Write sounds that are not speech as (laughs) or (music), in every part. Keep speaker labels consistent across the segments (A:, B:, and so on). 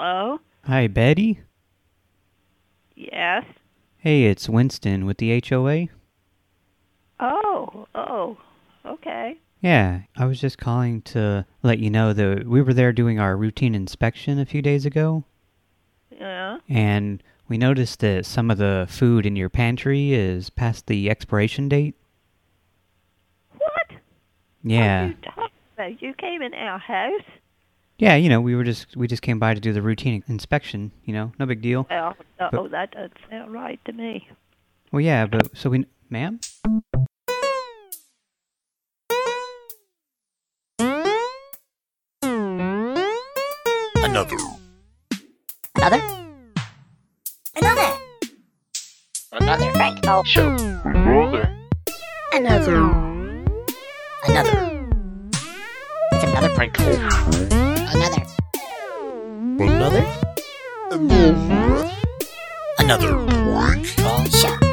A: Hello?
B: Hi, Betty.
A: Yes?
B: Hey, it's Winston with the HOA.
A: Oh, oh, okay.
B: Yeah, I was just calling to let you know that we were there doing our routine inspection a few days ago,
A: Yeah?
B: and we noticed that some of the food in your pantry is past the expiration date.
A: What?
B: Yeah.
A: What you? You came in our house?
B: Yeah, you know, we were just we just came by to do the routine inspection, you know, no big deal.
A: Well, no,
B: But-
A: that doesn't sound right to me.
B: Well, yeah, but so we ma'am?
C: Another.
D: Another? Another! Another prank call show.
C: Another.
D: Another. Another. It's another prank call. Another.
C: Another. Prank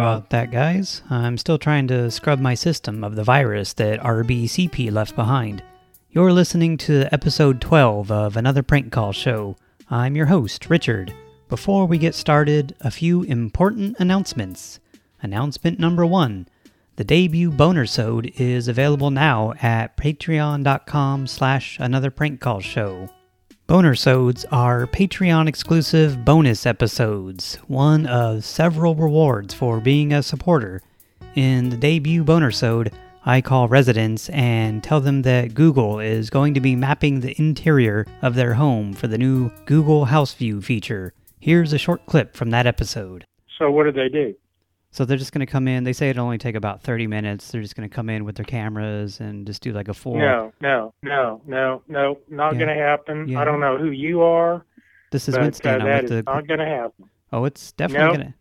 B: about that, guys. I'm still trying to scrub my system of the virus that RBCP left behind. You're listening to episode 12 of Another Prank Call Show. I'm your host, Richard. Before we get started, a few important announcements. Announcement number one. The debut boner Bonersode is available now at patreon.com slash another prank call show. Bonersodes are Patreon exclusive bonus episodes, one of several rewards for being a supporter. In the debut Bonersode, I call residents and tell them that Google is going to be mapping the interior of their home for the new Google House View feature. Here's a short clip from that episode.
E: So what did they do?
B: So they're just going to come in. They say it'll only take about 30 minutes. They're just going to come in with their cameras and just do like a full.
E: No, no, no, no, no, not
B: Yeah.
E: going to happen.
B: Yeah.
E: I don't know who you are,
B: This is
E: but uh,
B: Winston. I'm
E: that
B: with
E: is
B: the.
E: not going to happen.
B: Oh, it's definitely
E: Nope.
B: gonna.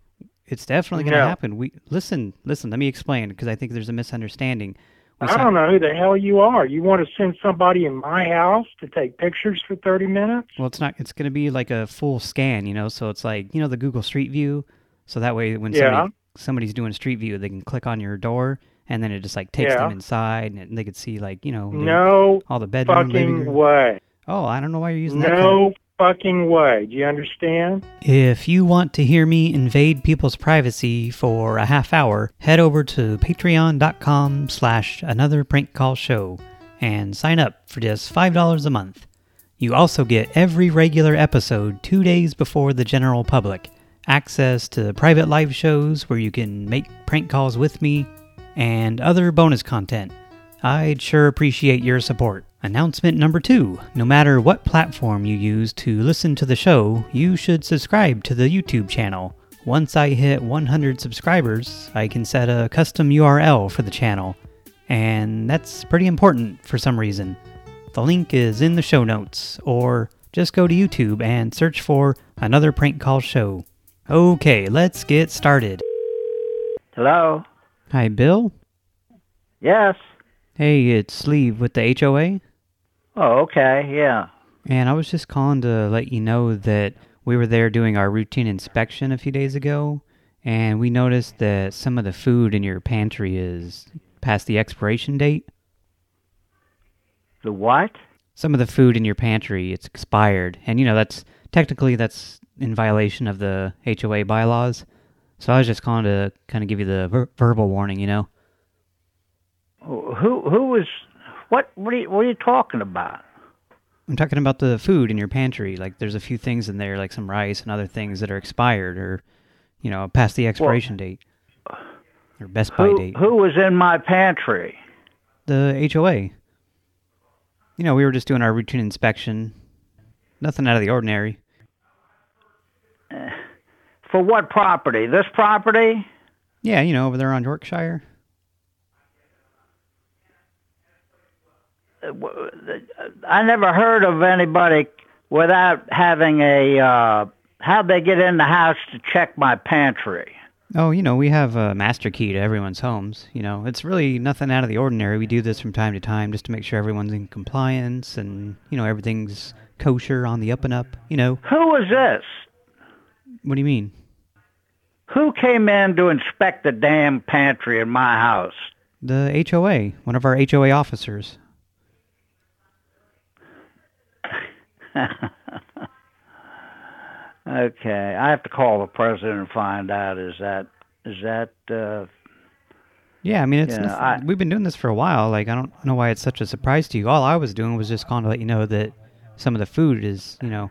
B: It's definitely gonna
E: No.
B: happen. We listen, listen. Let me explain because I think there's a misunderstanding. We
E: I don't know who the hell you are. You want to send somebody in my house to take pictures for 30 minutes?
B: Well, it's not. It's gonna be like a full scan, you know. So it's like you know the Google Street View. So that way, when
E: Yeah.
B: somebody somebody's doing Street View, they can click on your door, and then it just like takes them inside, and they could see like you know
E: No
B: all the bedroom,
E: fucking way.
B: Oh, I don't know why you're using that.
E: No fucking way. Do you understand?
B: If you want to hear me invade people's privacy for a half hour, head over to patreon.com slash another prank call show and sign up for just $5 a month. You also get every regular episode two days before the general public, access to private live shows where you can make prank calls with me, and other bonus content. I'd sure appreciate your support. Announcement number two No matter what platform you use to listen to the show, you should subscribe to the YouTube channel. Once I hit 100 subscribers, I can set a custom URL for the channel, and that's pretty important for some reason. The link is in the show notes, or just go to YouTube and search for Another Prank Call Show. Okay, let's get started.
F: Hello?
B: Hi, Bill.
F: Yes.
B: Hey, it's Sleeve with the HOA.
F: Oh, okay, yeah.
B: And I was just calling to let you know that we were there doing our routine inspection a few days ago, and we noticed that some of the food in your pantry is past the expiration date.
F: The what?
B: Some of the food in your pantry, it's expired. And, you know, that's technically that's in violation of the HOA bylaws. So I was just calling to kind of give you the ver- verbal warning, you know.
F: Who who was what what are you, what are you talking about?
B: I'm talking about the food in your pantry. Like, there's a few things in there, like some rice and other things that are expired or, you know, past the expiration date. Or best by
F: Who
B: date.
F: who was in my pantry?
B: The HOA. You know, we were just doing our routine inspection. Nothing out of the ordinary.
F: For what property? This property?
B: Yeah, you know, over there on Yorkshire.
F: I never heard of anybody without having a uh how'd they get in the house to check my pantry?
B: Oh, you know, we have a master key to everyone's homes. You know, it's really nothing out of the ordinary. We do this from time to time just to make sure everyone's in compliance and, you know, everything's kosher on the up and up. You know,
F: Who is this?
B: what do you mean?
F: Who came in to inspect the damn pantry in my house?
B: The HOA, one of our HOA officers. (laughs)
F: okay, I have to call the president and find out. Is that is that? Uh,
B: Yeah, I mean, it's
F: I-
B: we've been doing this for a while. Like, I don't know why it's such a surprise to you. All I was doing was just calling to let you know that some of the food is, you know,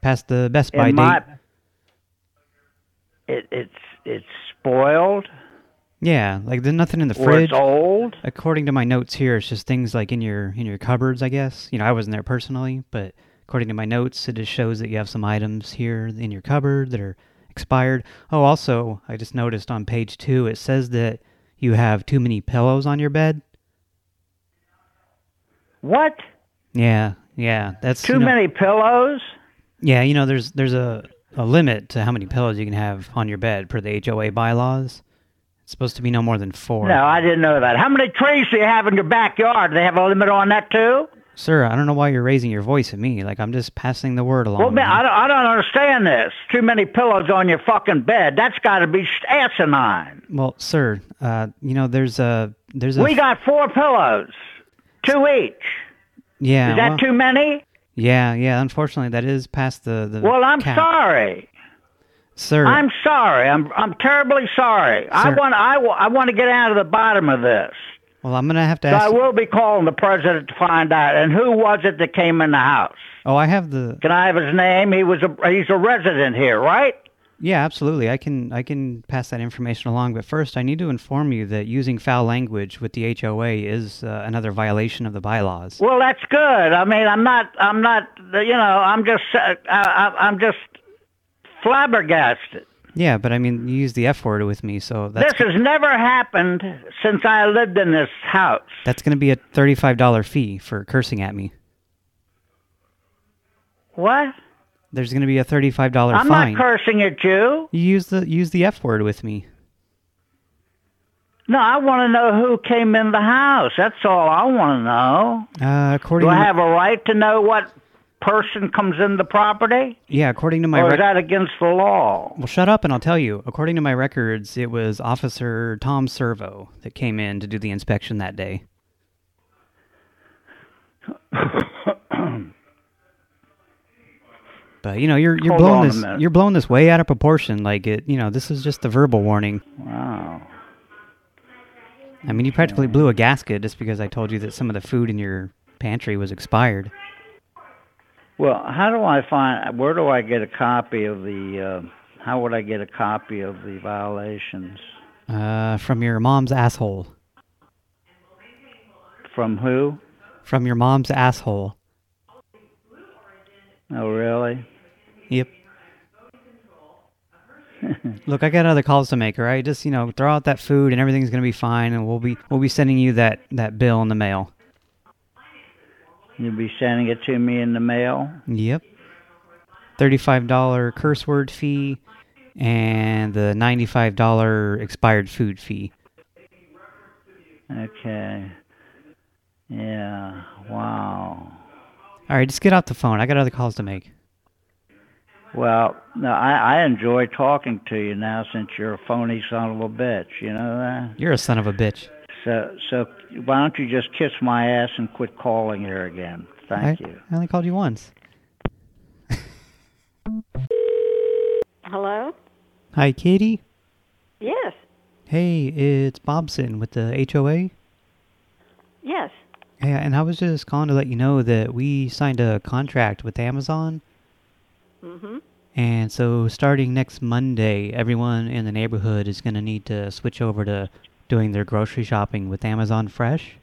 B: past the best
F: my,
B: date.
F: It, it's it's spoiled.
B: Yeah, like there's nothing in the fridge.
F: it's old.
B: According to my notes here, it's just things like in your in your cupboards, I guess. You know, I wasn't there personally, but according to my notes, it just shows that you have some items here in your cupboard that are expired. Oh, also, I just noticed on page two, it says that you have too many pillows on your bed.
F: What?
B: Yeah, yeah, that's
F: Too
B: you know-
F: many pillows?
B: Yeah, you know, there's there's a a limit to how many pillows you can have on your bed per the HOA bylaws. It's supposed to be no more than four.
F: No, I didn't know that. How many trees do you have in your backyard? Do they have a limit on that too?
B: Sir, I don't know why you're raising your voice at me. Like I'm just passing the word along.
F: Well, man. I don't, I don't understand this. Too many pillows on your fucking bed. That's got to be asinine.
B: Well, sir, uh, you know, there's a there's a
F: We got four pillows, two each.
B: yeah,
F: Is that
B: well,
F: too many?
B: Yeah, yeah. Unfortunately, that is past the the.
F: Well, I'm
B: cap.
F: sorry.
B: sir.
F: I'm sorry. I'm I'm terribly sorry. I want I, I want to get out of the bottom of this.
B: well, I'm gonna have to
F: So I will be calling the president to find out. And who was it that came in the house?
B: oh, I have the.
F: Can I have his name? He was a he's a resident here, right?
B: Yeah, absolutely. I can I can pass that information along. But first, I need to inform you that using foul language with the HOA is uh, another violation of the bylaws.
F: Well, that's good. I mean, I'm not I'm not you know I'm just uh, I, I'm just flabbergasted.
B: Yeah, but I mean, you use the F word with me, so that's
F: This has never happened since I lived in this house.
B: that's going to be a thirty-five dollar fee for cursing at me.
F: What?
B: There's going to be a thirty-five dollar fine.
F: I'm not cursing at you.
B: you use the use the F word with me.
F: No, I want to know who came in the house. That's all I want to know.
B: Uh, according
F: Do I
B: my-
F: have a right to know what person comes in the property?
B: yeah, according to my
F: Or is that against the law?
B: well, shut up and I'll tell you. According to my records, it was Officer Tom Servo that came in to do the inspection that day. But you know, you're you're
F: Hold
B: blowing this you're blowing this way out of proportion. Like it, you know, this is just the verbal warning.
F: Wow.
B: I mean, you practically blew a gasket just because I told you that some of the food in your pantry was expired.
F: Well, how do I find? Where do I get a copy of the? Uh, how would I get a copy of the violations?
B: Uh, from your mom's asshole.
F: From who?
B: From your mom's asshole.
F: Oh, really?
B: Yep. (laughs) Look, I got other calls to make, all right? Just, you know, throw out that food and everything's going to be fine and we'll be we'll be sending you that that bill in the mail.
F: You'll be sending it to me in the mail.
B: Yep. $35 curse word fee and the $95 expired food fee.
F: Okay. Yeah. Wow.
B: All right, just get off the phone. I got other calls to make.
F: Well, no, I, I enjoy talking to you now since you're a phony son of a bitch. You know that.
B: You're a son of a bitch.
F: So, so why don't you just kiss my ass and quit calling here again? Thank
B: I,
F: you.
B: I only called you once.
A: Hello?
B: Hi, Katie.
A: Yes.
B: Hey, it's Bobson with the HOA.
A: Yes.
B: Hey, and I was just calling to let you know that we signed a contract with Amazon.
A: Mm-hmm.
B: And so starting next Monday, everyone in the neighborhood is going to need to switch over to doing their grocery shopping with Amazon Fresh.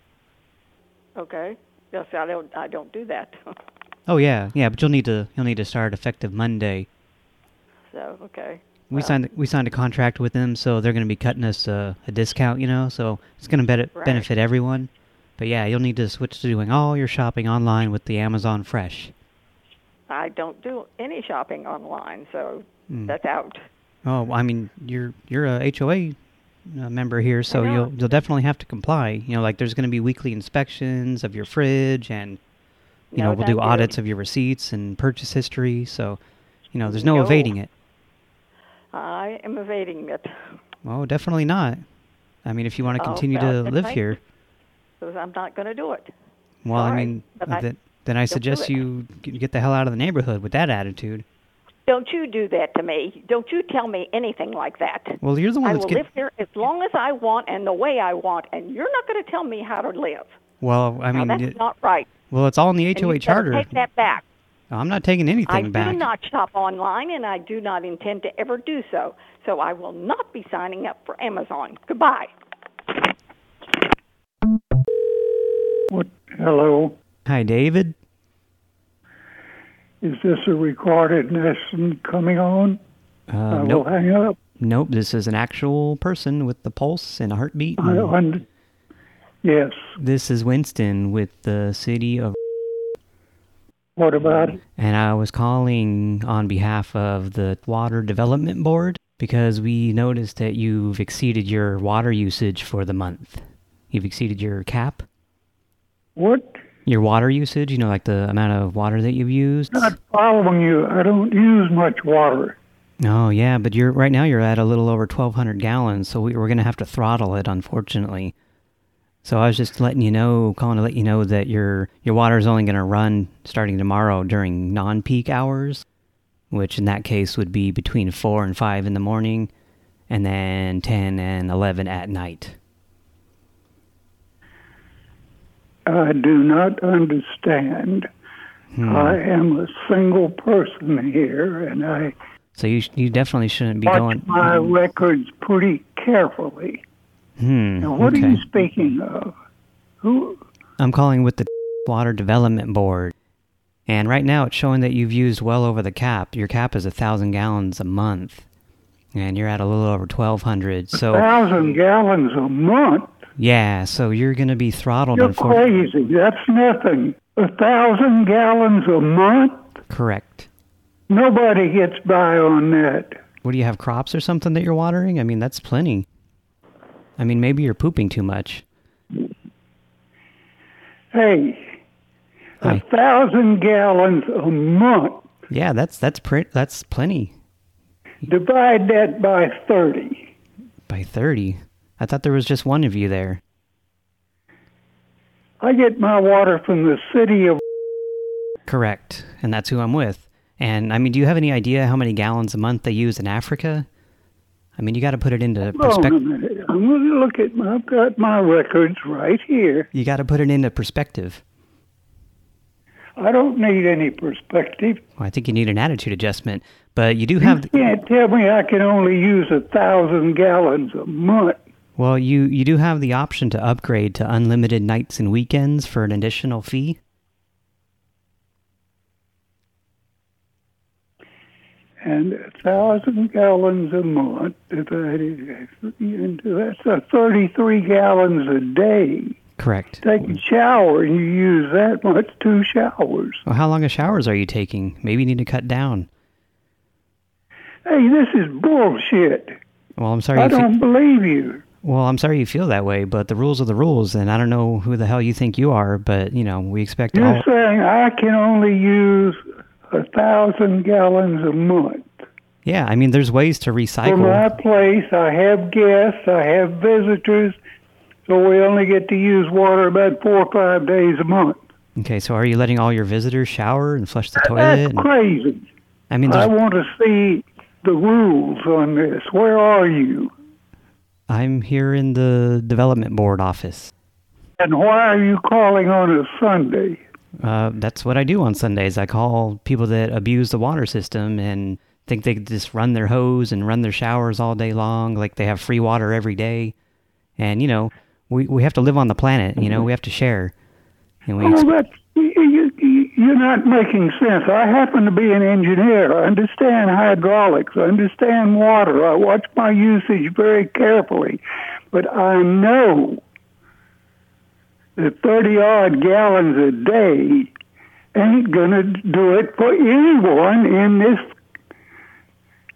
A: Okay. Yes, I don't. I don't do that. (laughs)
B: Oh yeah, yeah, but you'll need to you'll need to start effective Monday.
A: so okay.
B: We
A: Well.
B: signed we signed a contract with them, so they're going to be cutting us a, a discount, you know. So it's going to
A: Right.
B: benefit everyone. But yeah, you'll need to switch to doing all your shopping online with the Amazon Fresh.
A: I don't do any shopping online, so
B: Mm.
A: that's out.
B: Oh, I mean, you're you're a HOA uh, member here, so you'll you'll definitely have to comply. You know, like there's going to be weekly inspections of your fridge, and you
A: No,
B: know we'll do audits of your receipts and purchase history. So, you know, there's no,
A: No.
B: evading it.
A: I am evading it.
B: Oh, definitely not. I mean, if you want to
A: Oh,
B: continue
A: well,
B: to live here,
A: Because I'm not going to do it.
B: well, I mean,
A: I
B: then, then I
A: don't
B: suggest you get the hell out of the neighborhood with that attitude.
A: Don't you do that to me. Don't you tell me anything like that.
B: Well, you're the one
A: I
B: that's
A: will
B: getting.
A: live here as long as I want and the way I want, and you're not going to tell me how to live.
B: Well, I mean,
A: now, that's
B: it-
A: not right.
B: well, it's all in the
A: And
B: HOA charter.
A: Take that back.
B: I'm not taking anything
A: I
B: back.
A: do not shop online, and I do not intend to ever do so. So I will not be signing up for Amazon. Goodbye.
E: What? Hello.
B: Hi, David.
E: Is this a recorded lesson coming on?
B: Uh,
E: I
B: nope.
E: will hang up.
B: Nope, this is an actual person with the pulse and a heartbeat. And
E: yes.
B: this is Winston with the city of...
E: What about it?
B: And I was calling on behalf of the Water Development Board because we noticed that you've exceeded your water usage for the month. You've exceeded your cap.
E: What?
B: Your water usage, you know, like the amount of water that you've used.
E: Not following you. I don't use much water.
B: Oh, yeah, but you're right now you're at a little over 1,200 gallons, so we, we're going to have to throttle it, unfortunately. So I was just letting you know, calling to let you know that your your water is only going to run starting tomorrow during non-peak hours, which in that case would be between 4 and 5 in the morning, and then 10 and 11 at night.
E: I do not understand.
B: Hmm.
E: I am a single person here, and I
B: So you you definitely shouldn't be
E: watch
B: going...
E: my records pretty carefully.
B: Hmm,
E: Now, what
B: okay.
E: are you speaking of? Who?
B: I'm calling with the (laughs) Water Development Board. And right now it's showing that you've used well over the cap. Your cap is a thousand gallons a month. And you're at a little over 1,200. So,
E: thousand gallons a month?
B: Yeah, so you're going to be throttled.
E: You're crazy. That's nothing. A thousand gallons a month?
B: Correct.
E: Nobody gets by on that.
B: What do you have, crops or something that you're watering? I mean, that's plenty. I mean, maybe you're pooping too much.
E: Hey, a thousand gallons a month.
B: Yeah, that's that's pre- that's plenty.
E: Divide that by 30.
B: By 30. I thought there was just one of you there.
E: I get my water from the city of.
B: Correct. And that's who I'm with. And I mean, do you have any idea how many gallons a month they use in Africa? I mean, you got to put it into
E: Hold on a
B: perspective.
E: I'm going to look at my. I've got my records right here.
B: You got to put it into perspective.
E: I don't need any perspective.
B: Well, I think you need an attitude adjustment, but you do
E: You
B: have.
E: can't tell me I can only use a thousand gallons a month.
B: Well, you you do have the option to upgrade to unlimited nights and weekends for an additional fee.
E: And a thousand gallons a month divided into that's a thirty-three gallons a day.
B: Correct.
E: Take a shower and you use that much two showers.
B: Well, how long of showers are you taking? Maybe you need to cut down.
E: Hey, this is bullshit.
B: Well, I'm sorry.
E: I don't believe you.
B: Well, I'm sorry you feel that way, but the rules are the rules, and I don't know who the hell you think you are, but you know we expect
E: You're
B: all.
E: saying I can only use a thousand gallons a month.
B: Yeah, I mean, there's ways to recycle.
E: For my place, I have guests, I have visitors, so we only get to use water about four or five days a month.
B: Okay, so are you letting all your visitors shower and flush the toilet?
E: That's
B: and-
E: crazy.
B: I mean,
E: I want to see the rules on this. Where are you?
B: I'm here in the development board office.
E: And why are you calling on a Sunday?
B: Uh, that's what I do on Sundays. I call people that abuse the water system and think they could just run their hose and run their showers all day long, like they have free water every day. And you know, we we have to live on the planet. You know, we have to share. And we
E: Oh, that's, you, you, you're not making sense. I happen to be an engineer. I understand hydraulics. I understand water. I watch my usage very carefully. But I know that 30 odd gallons a day ain't going to do it for anyone in this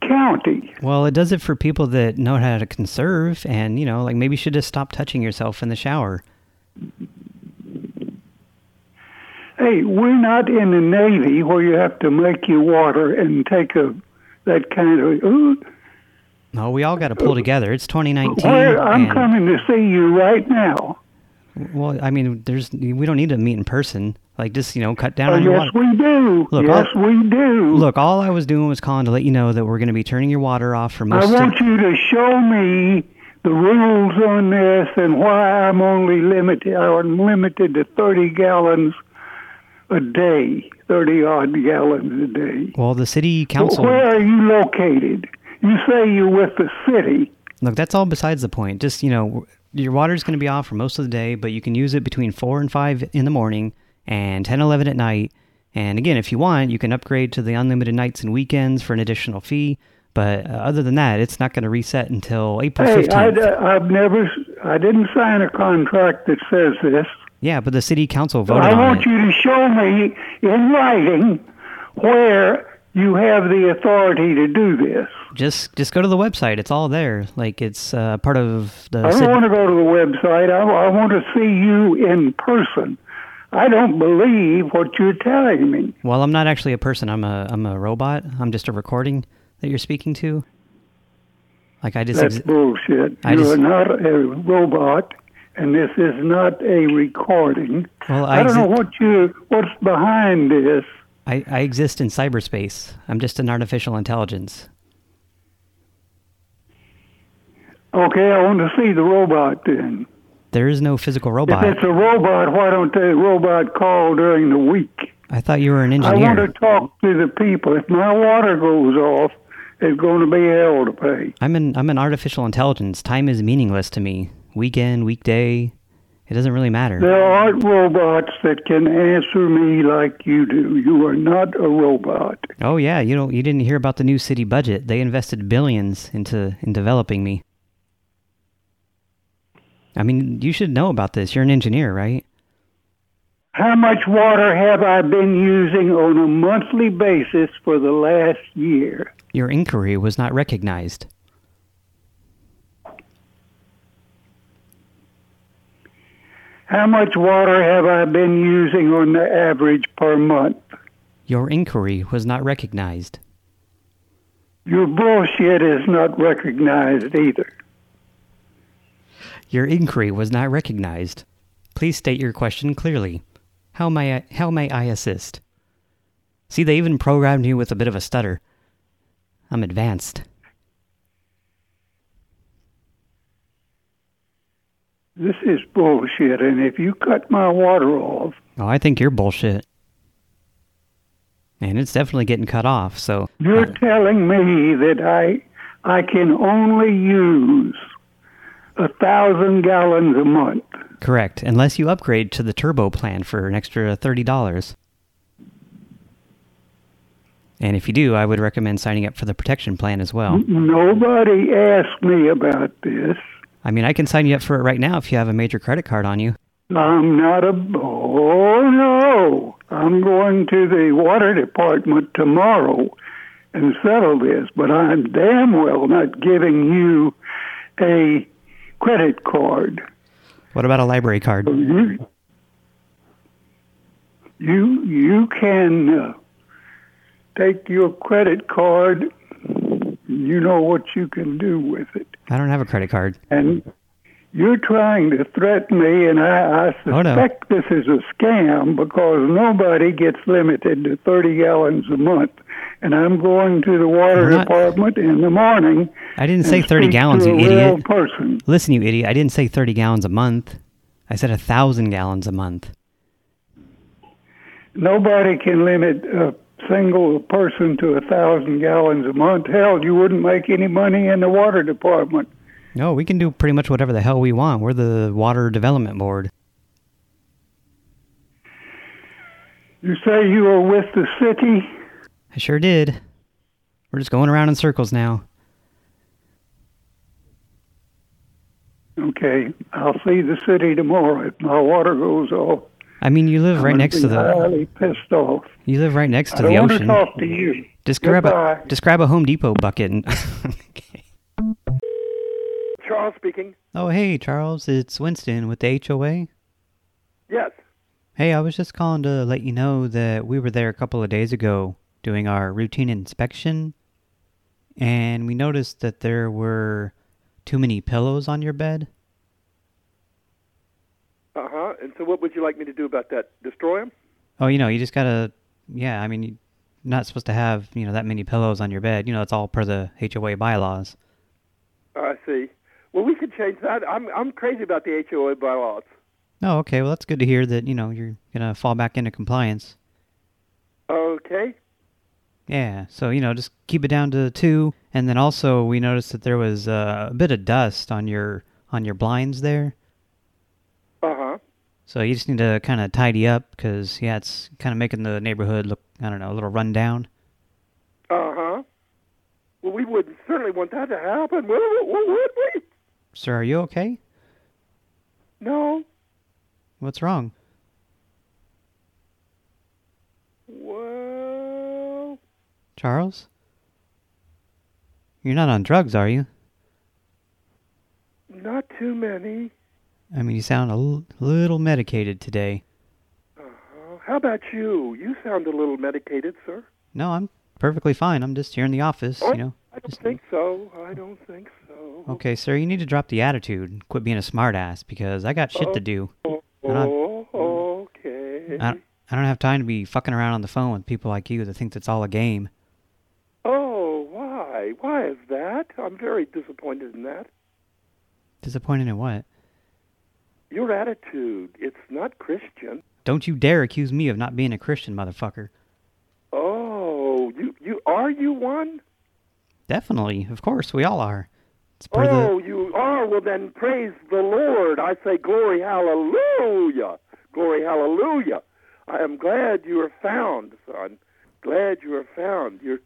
E: county.
B: Well, it does it for people that know how to conserve, and, you know, like maybe you should just stop touching yourself in the shower.
E: Hey, we're not in the Navy where you have to make your water and take a that kind of. Ooh,
B: No, we all got to pull together. It's 2019.
E: where I'm coming to see you right now.
B: Well, I mean, there's we don't need to meet in person. Like, just, you know, cut down
E: Oh,
B: on your
E: yes,
B: water.
E: we do.
B: Look,
E: yes,
B: I'll-
E: we do.
B: Look, all I was doing was calling to let you know that we're going to be turning your water off for most...
E: I
B: want
E: you to show me the rules on this and why I'm only limited. I'm limited to 30 gallons a day, 30 odd gallons a day.
B: Well, the city council...
E: Where are you located? You say you're with the city.
B: Look, that's all besides the point. Just, you know, your water's going to be off for most of the day, but you can use it between 4 and 5 in the morning and 10, 11 at night. And again, if you want, you can upgrade to the unlimited nights and weekends for an additional fee. But uh, other than that, it's not going to reset until April
E: Hey,
B: 15th.
E: I, have never, I didn't sign a contract that says this.
B: Yeah, but the city council voted
E: I want
B: it.
E: you to show me in writing where you have the authority to do this.
B: Just just go to the website. It's all there. Like, it's uh, part of the
E: I don't want to go to the website. I, I want to see you in person. I don't believe what you're telling me.
B: Well, I'm not actually a person. I'm a I'm a robot. I'm just a recording that you're speaking to. Like I just
E: That's bullshit.
B: I
E: you
B: just-
E: are not a robot, and this is not a recording.
B: well, I,
E: I, don't
B: exi-
E: know what you what's behind this.
B: I I exist in cyberspace. I'm just an artificial intelligence.
E: Okay, I want to see the robot then.
B: There is no physical robot.
E: If it's a robot, why don't the robot call during the week?
B: I thought you were an engineer.
E: I want to talk to the people. If my water goes off, it's going to be hell to pay.
B: I'm an I'm an artificial intelligence. Time is meaningless to me. Weekend, weekday, it doesn't really matter.
E: There aren't robots that can answer me like you do. You are not a robot.
B: Oh yeah, you don't you didn't hear about the new city budget. They invested billions into in developing me. I mean, you should know about this. You're an engineer, right?
E: How much water have I been using on a monthly basis for the last year?
B: Your inquiry was not recognized.
E: How much water have I been using on the average per month?
B: Your inquiry was not recognized.
E: Your bullshit is not recognized either.
B: Your inquiry was not recognized. Please state your question clearly. How may I, how may I assist? See, they even programmed you with a bit of a stutter. I'm advanced.
E: This is bullshit, and if you cut my water off,
B: Oh, I think you're bullshit. And it's definitely getting cut off, so...
E: you're telling me that I I can only use a thousand gallons a month.
B: Correct, unless you upgrade to the turbo plan for an extra $30. And if you do, I would recommend signing up for the protection plan as well.
E: Nobody asked me about this.
B: I mean, I can sign you up for it right now if you have a major credit card on you.
E: I'm not a. Oh no! I'm going to the water department tomorrow and settle this, but I'm damn well not giving you a credit card.
B: What about a library card?
E: You you, you can uh, take your credit card. You know what you can do with it.
B: I don't have a credit card.
E: and you're trying to threaten me, and I, I
B: Oh, no.
E: suspect this is a scam because nobody gets limited to 30 gallons a month. And I'm going to the water
B: not-
E: department in the morning.
B: I didn't say 30 gallons, you idiot.
E: person.
B: Listen, you idiot. I didn't say 30 gallons a month. I said a thousand gallons a month.
E: Nobody can limit a single person to a thousand gallons a month. Hell, you wouldn't make any money in the water department.
B: No, we can do pretty much whatever the hell we want. We're the Water Development Board.
E: You say you are with the city.
B: I sure did. We're just going around in circles now.
E: Okay, I'll see the city tomorrow if my water goes off.
B: I mean, you live
E: I'm
B: right next to the
E: highly pissed off.
B: you live right next
E: I
B: to the
E: want
B: ocean.
E: to talk to you.
B: Just grab a
E: Goodbye.
B: just grab a Home Depot bucket and (laughs) Okay.
G: Charles speaking.
B: Oh, hey, Charles, it's Winston with the HOA.
G: Yes.
B: Hey, I was just calling to let you know that we were there a couple of days ago doing our routine inspection, and we noticed that there were too many pillows on your bed.
G: Uh huh. And so, what would you like me to do about that? Destroy them?
B: Oh, you know, you just gotta, yeah, I mean, you're not supposed to have, you know, that many pillows on your bed. You know, it's all per the HOA bylaws.
G: I see. Well, we could change that. I'm I'm crazy about the HOA bylaws.
B: Oh, okay, well, that's good to hear that, you know, you're gonna fall back into compliance.
G: Okay.
B: Yeah, so, you know, just keep it down to two, and then also we noticed that there was uh, a bit of dust on your on your blinds there.
G: Uh huh.
B: So you just need to kind of tidy up, because, yeah, it's kind of making the neighborhood look, I don't know, a little run down.
G: Uh huh. Well, we wouldn't certainly want that to happen. Would, would we?
B: Sir, are you okay?
G: No.
B: What's wrong?
G: Well,
B: Charles? You're not on drugs, are you?
G: not too many.
B: I mean, you sound a l- little medicated today.
G: Uh-huh. How about you? You sound a little medicated, sir.
B: No, I'm perfectly fine. I'm just here in the office,
G: Oh,
B: you know.
G: I don't
B: Just-
G: think so. I don't think so.
B: Okay, sir, you need to drop the attitude and quit being a smartass because I got shit to do.
G: Oh,
B: I-
G: okay.
B: I, I don't have time to be fucking around on the phone with people like you that think that's all a game.
G: Oh, why? Why is that? I'm very disappointed in that.
B: Disappointed in what?
G: Your attitude, it's not Christian.
B: Don't you dare accuse me of not being a Christian, motherfucker.
G: Oh, you you are you one?
B: Definitely, of course, we all are.
G: Oh,
B: the...
G: you are. Well, then praise the Lord. I say glory, hallelujah. Glory, hallelujah. I am glad you are found, son. Glad you are found. You're.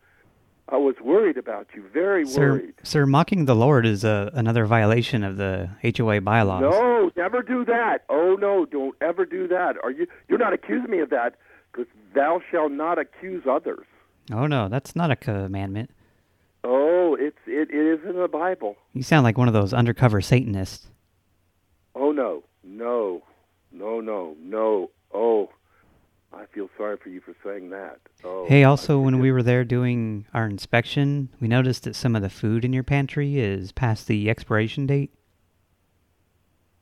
G: I was worried about you. Very
B: Sir,
G: worried.
B: sir, mocking the Lord is a, another violation of the HOA bylaws.
G: No, never do that. Oh no, don't ever do that. Are you? You're not accusing me of that, because thou shalt not accuse others.
B: Oh, no, that's not a commandment.
G: Oh, it's it, it is in the Bible.
B: You sound like one of those undercover Satanists.
G: Oh no, no, no, no, no. Oh, I feel sorry for you for saying that. Oh.
B: Hey, also, when we were there doing our inspection, we noticed that some of the food in your pantry is past the expiration date.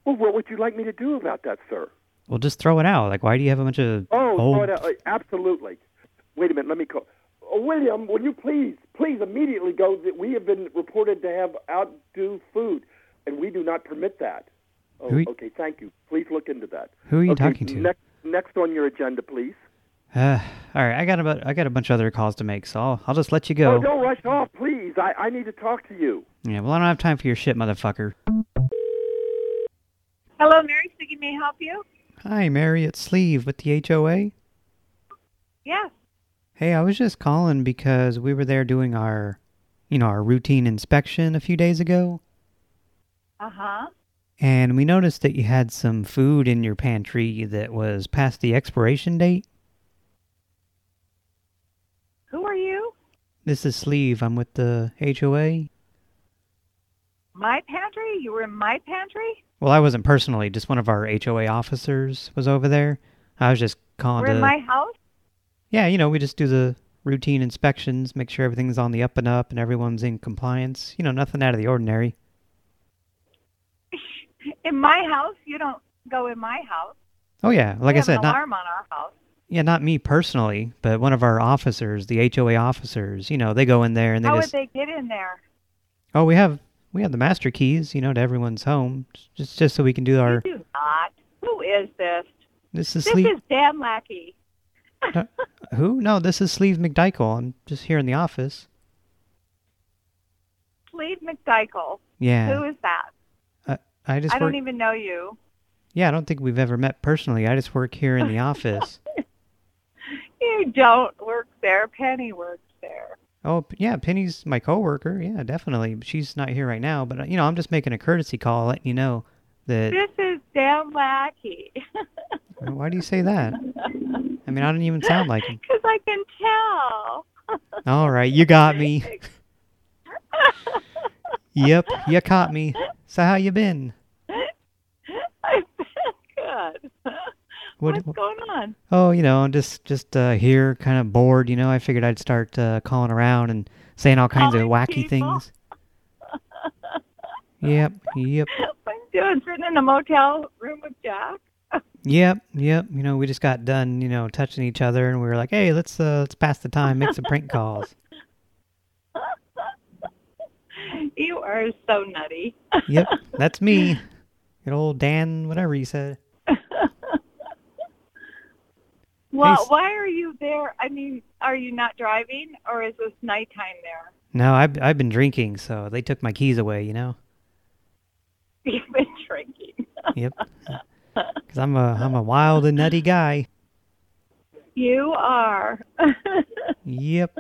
G: Well, what would you like me to do about that, sir?
B: Well, just throw it out. Like, why do you have a bunch of
G: Oh,
B: old...
G: throw it out. Uh, absolutely. Wait a minute. Let me call. Oh, William, will you please, please immediately go? That we have been reported to have outdo food, and we do not permit that. Oh,
B: Who-
G: okay. Thank you. Please look into that.
B: Who are you
G: okay,
B: talking to?
G: Next, next on your agenda, please.
B: Uh, all right, I got about I got a bunch of other calls to make, so I'll, I'll just let you go.
G: Oh, don't rush off, please. I, I need to talk to you.
B: Yeah, well, I don't have time for your shit, motherfucker.
H: Hello, Mary speaking. May I help you?
B: Hi, Mary, it's Sleeve with the HOA.
H: Yes.
B: Hey, I was just calling because we were there doing our, you know, our routine inspection a few days ago,
H: Uh huh.
B: And we noticed that you had some food in your pantry that was past the expiration date.
H: Who are you?
B: This is Sleeve. I'm with the HOA.
H: My pantry? You were in my pantry?
B: Well, I wasn't personally, just one of our HOA officers was over there. I was just calling
H: We're
B: to...
H: in my house?
B: Yeah, you know, we just do the routine inspections, make sure everything's on the up and up and everyone's in compliance. You know, nothing out of the ordinary.
H: In my house? You don't go in my house.
B: Oh yeah, like
H: we
B: I said, not
H: alarm on our house.
B: yeah, not me personally, but one of our officers, the HOA officers. You know, they go in there and they
H: How
B: just
H: would they get in there?
B: oh, we have we have the master keys, you know, to everyone's home, just just so we can do our.
H: You do not. Who is this?
B: This is
H: This
B: sleeve.
H: is Dan Lackey.
B: Who? No, this is Sleeve McDykel. I'm just here in the office.
H: Sleeve McDykel.
B: Yeah,
H: Who is that?
B: I just
H: I
B: work.
H: don't even know you.
B: Yeah, I don't think we've ever met personally. I just work here in the (laughs) office.
H: You don't work there. Penny works there.
B: Oh, yeah, Penny's my coworker. Yeah, definitely. She's not here right now, but, uh, you know, I'm just making a courtesy call letting you know that...
H: This is Dan Lackey. (laughs)
B: Why do you say that? I mean, I don't even sound like him.
H: Because I can tell.
B: All right, you got me. (laughs) yep, you caught me. So how you been? (laughs)
H: I've been good. (laughs)
B: What-
H: What's going on?
B: Oh, you know, just just uh, here, kind of bored. You know, I figured I'd start uh, calling around and saying all kinds of wacky
H: people?
B: things. (laughs) Yep, yep,
H: you doing? Sitting in a motel room with Jack?
B: yep, yep. You know, we just got done, you know, touching each other, and we were like, hey, let's uh, let's pass the time, make some prank calls. (laughs)
H: You are so nutty. (laughs)
B: Yep, that's me. Good old Dan, whatever you said. (laughs)
H: Well,
B: Hey,
H: why are you there? I mean, are you not driving, or is this nighttime there?
B: No, I've I've been drinking, so they took my keys away. You know.
H: You've been drinking.
B: Yep. Because I'm a I'm a wild and nutty guy.
H: You are.
B: Yep.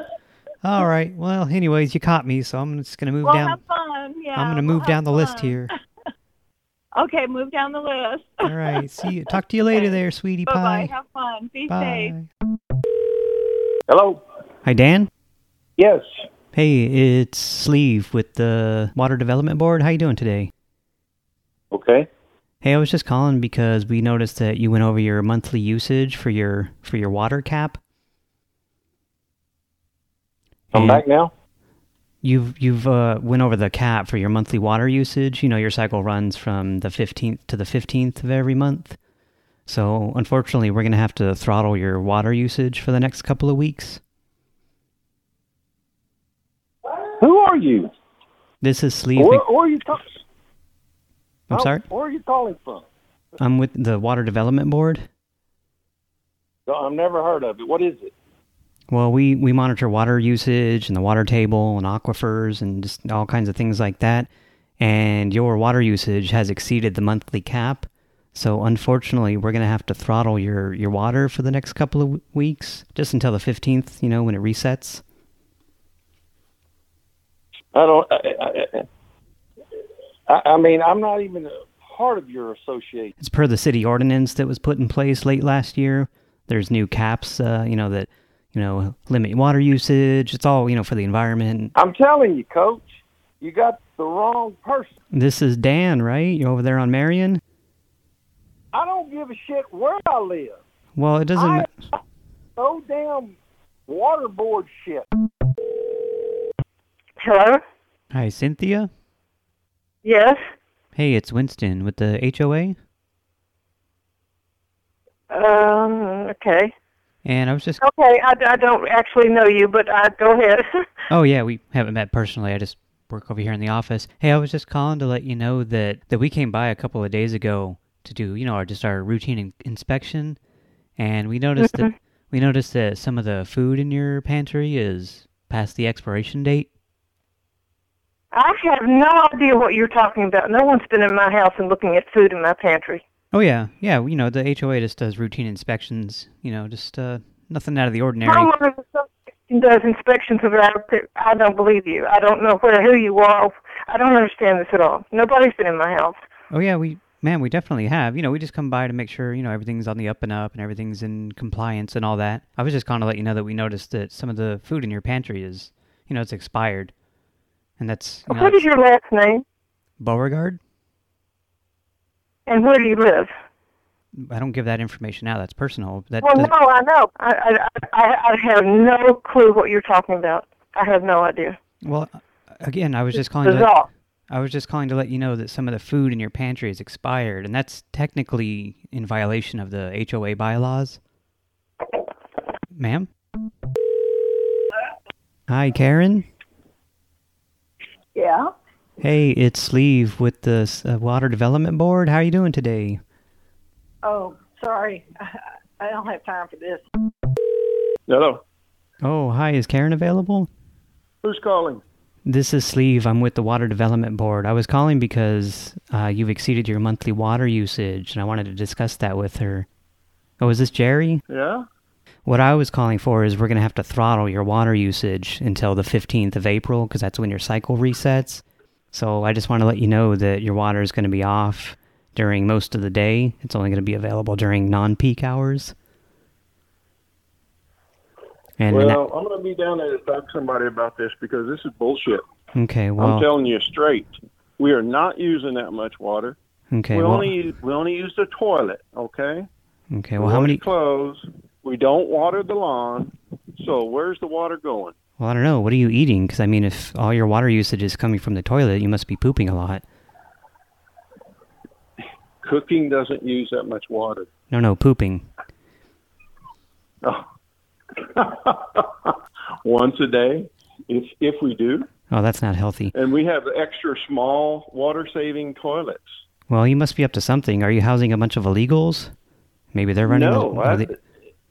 B: All right. Well, anyways, you caught me, so I'm just gonna move
H: well,
B: down.
H: have fun. Yeah.
B: I'm gonna
H: we'll
B: move down
H: have
B: the list here. (laughs)
H: Okay, move down the list.
B: All right. See you. Talk to you later, (laughs) there, sweetie
H: Bye bye.
B: pie.
H: Have fun. Be safe.
G: Hello.
B: Hi, Dan.
G: Yes.
B: Hey, it's Sleeve with the Water Development Board. How you doing today?
G: Okay.
B: Hey, I was just calling because we noticed that you went over your monthly usage for your for your water cap.
G: I'm
B: And-
G: back now.
B: You've you've uh, went over the cap for your monthly water usage. You know your cycle runs from the 15th to the 15th of every month. So unfortunately, we're gonna have to throttle your water usage for the next couple of weeks.
G: Who are you?
B: This is Sleeve.
G: Where, where are you talking?
B: I'm sorry.
G: Where are you calling from?
B: I'm with the Water Development Board.
G: No, I've never heard of it. What is it?
B: Well, we, we monitor water usage and the water table and aquifers and just all kinds of things like that. And your water usage has exceeded the monthly cap. So unfortunately, we're going to have to throttle your, your water for the next couple of weeks, just until the 15th, you know, when it resets.
G: I don't. I, I, I, I mean, I'm not even a part of your association.
B: It's per the city ordinance that was put in place late last year. There's new caps, uh, you know, that, you know, limit water usage. It's all, you know, for the environment.
G: I'm telling you, Coach, you got the wrong person.
B: This is Dan, right? You're over there on Marion?
G: I don't give a shit where I live.
B: Well, it doesn't...
G: I,
B: ma-
G: no damn water board shit.
H: Hello.
B: Hi, Cynthia?
H: Yes.
B: Hey, it's Winston with the HOA.
H: Um. Okay.
B: And I was just...
H: Okay. I, I don't actually know you, but uh, go ahead. (laughs)
B: Oh, yeah, we haven't met personally. I just work over here in the office. Hey, I was just calling to let you know that, that we came by a couple of days ago to do, you know, our, just our routine in- inspection. And we noticed that we noticed that some of the food in your pantry is past the expiration date.
H: I have no idea what you're talking about. No one's been in my house and looking at food in my pantry.
B: Oh, yeah. Yeah, you know, the HOA just does routine inspections, you know, just uh, nothing out of the ordinary.
H: Does inspections of our. I don't believe you. I don't know where who you are. I don't understand this at all. Nobody's been in my house.
B: Oh yeah, we man, we definitely have. You know, we just come by to make sure you know everything's on the up and up and everything's in compliance and all that. I was just calling to let you know that we noticed that some of the food in your pantry is, you know, it's expired, and that's you know,
H: What is your last name
B: Beauregard.
H: And where do you live?
B: I don't give that information out. That's personal. That
H: Well,
B: doesn't-
H: no, I know. I, I I I have no clue what you're talking about. I have no idea.
B: well, again, I was just calling. To let, I was just calling to let you know that some of the food in your pantry is expired, and that's technically in violation of the HOA bylaws. Ma'am. Hi, Karen.
A: Yeah.
B: Hey, it's Sleeve with the uh, Water Development Board. How are you doing today?
A: Oh, sorry. (laughs) I don't have time for this.
G: Hello.
B: Oh, hi. Is Karen available?
G: Who's calling?
B: This is Sleeve. I'm with the Water Development Board. I was calling because uh, you've exceeded your monthly water usage, and I wanted to discuss that with her. Oh, is this Jerry?
G: Yeah.
B: What I was calling for is we're going to have to throttle your water usage until the 15th of April because that's when your cycle resets. So I just want to let you know that your water is going to be off during most of the day. It's only going to be available during non-peak hours. And
I: well, I'm going to be down there to talk to somebody about this because this is bullshit.
B: okay, well,
I: I'm telling you straight. We are not using that much water.
B: okay,
I: we
B: well,
I: only we only use the toilet. Okay.
B: okay,
I: We
B: well, how many?
I: clothes? We don't water the lawn. So where's the water going?
B: Well, I don't know. What are you eating? Because I mean, if all your water usage is coming from the toilet, you must be pooping a lot.
I: Cooking doesn't use that much water.
B: No, no, pooping.
I: Oh. (laughs) Once a day, if if we do,
B: Oh, that's not healthy.
I: and we have extra small water saving toilets.
B: Well, you must be up to something. Are you housing a bunch of illegals? Maybe they're running.
I: no,
B: the,
I: I,
B: they-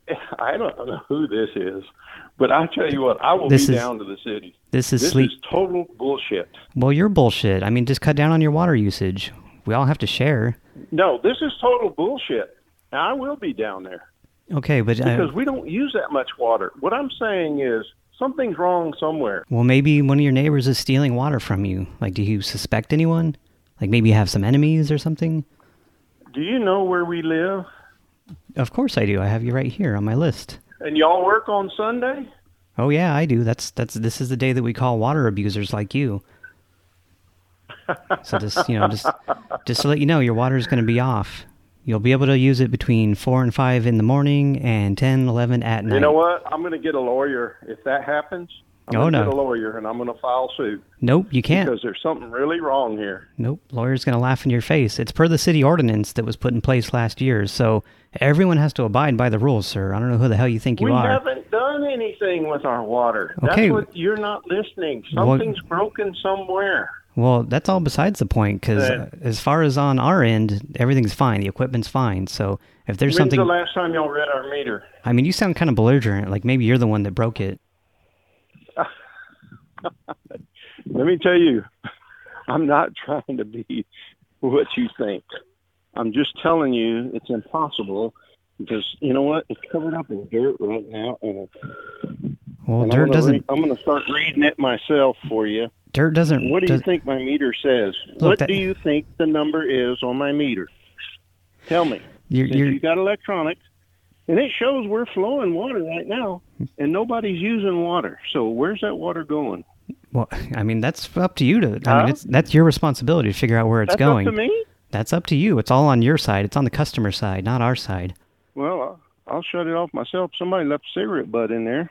B: (laughs)
I: I don't know who this is, but I tell you what, I will
B: This
I: be
B: is-
I: down to the city.
B: this is
I: This
B: sleep.
I: is total bullshit.
B: Well, you're bullshit. I mean, just cut down on your water usage. We all have to share.
I: No, this is total bullshit. And I will be down there
B: Okay, but
I: because we don't use that much water. What I'm saying is something's wrong somewhere.
B: well, maybe one of your neighbors is stealing water from you. Like, do you suspect anyone? Like, maybe you have some enemies or something?
I: Do you know where we live?
B: Of course I do. I have you right here on my list.
I: And y'all work on Sunday?
B: Oh yeah, I do. That's that's this is the day that we call water abusers like you. So just you know, just just to let you know, your water is going to be off. You'll be able to use it between four and five in the morning and 10, 11 at night.
I: You know what? I'm going to get a lawyer if that happens. I'm
B: Oh,
I: going to
B: no.
I: get a lawyer and I'm going to file suit
B: Nope, you can't.
I: because there's something really wrong here.
B: Nope, lawyer's going to laugh in your face. It's per the city ordinance that was put in place last year, so everyone has to abide by the rules, sir. I don't know who the hell you think you
I: we
B: are.
I: We haven't done anything with our water.
B: Okay.
I: That's what you're not listening.
B: Well-
I: Something's broken somewhere.
B: Well, that's all besides the point, because
I: Right.
B: as far as on our end, everything's fine. The equipment's fine. So if there's
I: When's
B: something,
I: the last time y'all read our meter?
B: I mean, you sound kind of belligerent. Like maybe you're the one that broke it. (laughs)
I: Let me tell you, I'm not trying to be what you think. I'm just telling you it's impossible because you know what? It's covered up in dirt right now, and, it's,
B: Well,
I: and
B: dirt
I: I'm
B: doesn't.
I: I'm going to start reading it myself for you.
B: dirt doesn't.
I: What do you think my meter says? What
B: that-
I: do you think the number is on my meter? Tell me.
B: You're, you're,
I: you got electronics, and it shows we're flowing water right now, and nobody's using water. So where's that water going?
B: well, I mean, that's up to you to. I
I: Huh?
B: mean, it's that's your responsibility to figure out where it's
I: That's
B: going.
I: up to me.
B: That's up to you. It's all on your side. It's on the customer side, not our side.
I: Well, I'll, I'll shut it off myself. Somebody left a cigarette butt in there.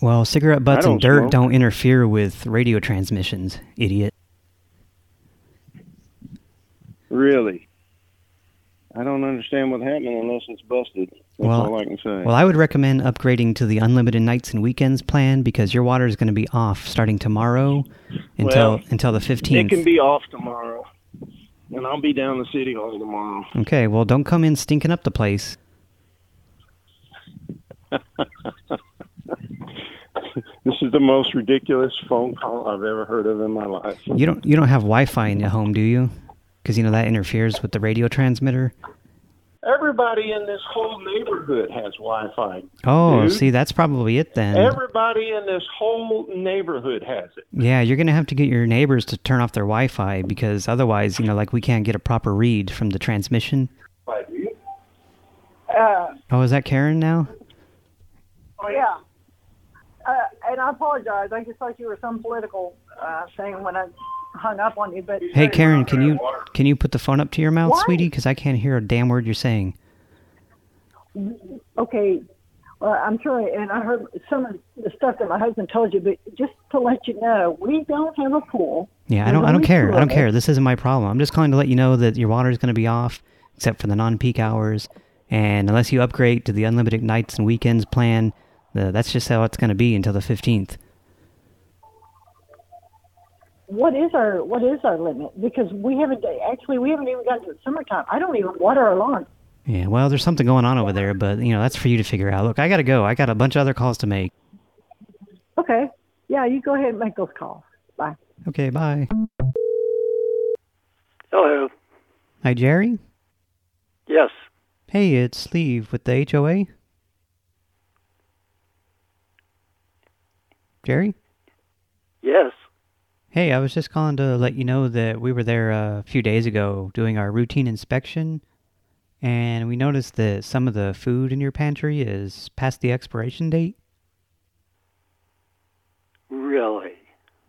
B: Well, cigarette butts and dirt
I: smoke.
B: don't interfere with radio transmissions, idiot.
I: Really? I don't understand what happened unless it's busted. That's
B: Well,
I: all I can say.
B: Well, I would recommend upgrading to the unlimited nights and weekends plan because your water is going to be off starting tomorrow until
I: Well,
B: until the 15th.
I: it can be off tomorrow, and I'll be down the city hall tomorrow.
B: Okay, well, don't come in stinking up the place. (laughs)
I: This is the most ridiculous phone call I've ever heard of in my life.
B: You don't you don't have Wi-Fi in your home, do you? Because you know that interferes with the radio transmitter.
I: Everybody in this whole neighborhood has Wi-Fi.
B: Oh,
I: dude.
B: see, that's probably it then.
I: Everybody in this whole neighborhood has it.
B: Yeah, you're gonna have to get your neighbors to turn off their Wi-Fi because otherwise, you know, like we can't get a proper read from the transmission.
J: Uh,
B: Oh, is that Karen now?
J: oh yeah. Uh, and I apologize. I just thought you were some political uh, thing when I hung up on you. But
B: Hey, Karen, can you can you put the phone up to your mouth, sweetie? Because I can't hear a damn word you're saying.
J: okay. Well, I'm sure, and I heard some of the stuff that my husband told you. But just to let you know, we don't have a pool.
B: Yeah, I don't I don't care. I don't care. This isn't my problem. I'm just calling to let you know that your water is going to be off except for the non-peak hours, and unless you upgrade to the unlimited nights and weekends plan, the, that's just how it's going to be until the 15th.
J: What is our What is our limit? Because we haven't actually we haven't even gotten to the summertime. I don't even water our lawn.
B: Yeah, well, there's something going on over there, but you know that's for you to figure out. Look, I got to go. I got a bunch of other calls to make.
J: Okay. Yeah, you go ahead and make those calls. Bye.
B: Okay, bye.
K: Hello.
B: Hi, Jerry.
K: Yes.
B: Hey, it's Steve with the HOA. Jerry?
K: Yes.
B: Hey, I was just calling to let you know that we were there a few days ago doing our routine inspection, and we noticed that some of the food in your pantry is past the expiration date.
K: Really?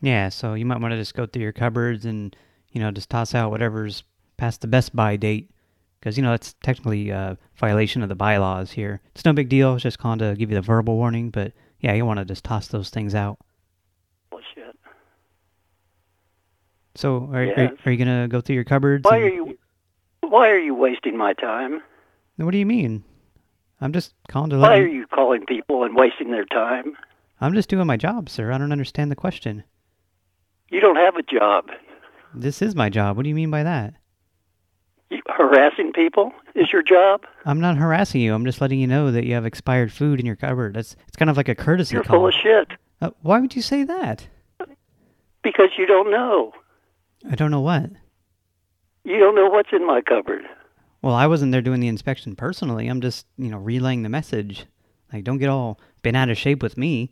B: Yeah, so you might want to just go through your cupboards and, you know, just toss out whatever's past the best buy date. Because, you know, that's technically a violation of the bylaws here. It's no big deal. It's just calling to give you the verbal warning. But, yeah, you want to just toss those things out.
K: Well, shit.
B: So, are,
K: Yes.
B: are, are you going to go through your cupboards?
K: Why
B: and-
K: are you? Why are you wasting my time?
B: What do you mean? I'm just calling to
K: Why are
B: you...
K: calling people and wasting their time?
B: I'm just doing my job, sir. I don't understand the question.
K: You don't have a job.
B: This is my job. What do you mean by that?
K: You, harassing people is your job.
B: I'm not harassing you. I'm just letting you know that you have expired food in your cupboard. That's It's kind of like a courtesy
K: You're
B: call.
K: full of shit
B: Uh, why would you say that?
K: because you don't know.
B: I don't know what.
K: You don't know what's in my cupboard.
B: Well, I wasn't there doing the inspection personally. I'm just, you know, relaying the message. Like, don't get all bent out of shape with me.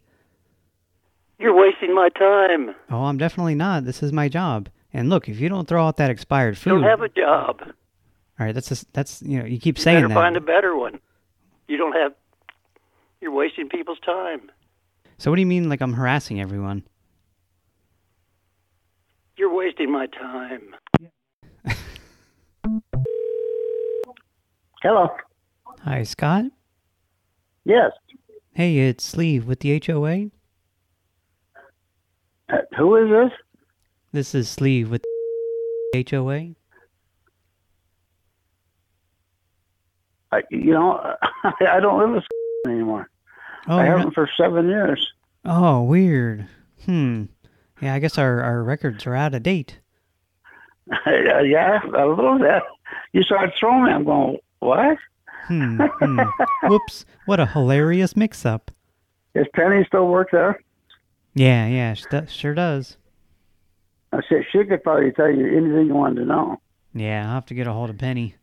K: You're wasting my time.
B: Oh, I'm definitely not. This is my job. And look, if you don't throw out that expired food...
K: You don't have a job.
B: All right, that's just, that's, you know, you keep
K: You
B: saying
K: better
B: that.
K: find a better one. You don't have. You're wasting people's time.
B: So what do you mean, like, I'm harassing everyone?
K: You're wasting my time. (laughs)
L: Hello.
B: Hi, Scott?
L: Yes.
B: Hey, it's Sleeve with the HOA.
L: Uh, who is this?
B: This is Sleeve with the HOA.
L: I, you know, (laughs) I don't live with (laughs) anymore.
B: Oh,
L: I haven't
B: not-
L: for seven years.
B: Oh, weird. Hmm. Yeah, I guess our, our records are out of date.
L: Uh, (laughs) yeah, a little bit. You start throwing me. I'm going, what?
B: Hmm. hmm. (laughs) Whoops. What a hilarious mix-up.
L: Does Penny still work there?
B: Yeah, yeah, she does, sure does.
L: I said she could probably tell you anything you wanted to know.
B: Yeah, I'll have to get a hold of Penny.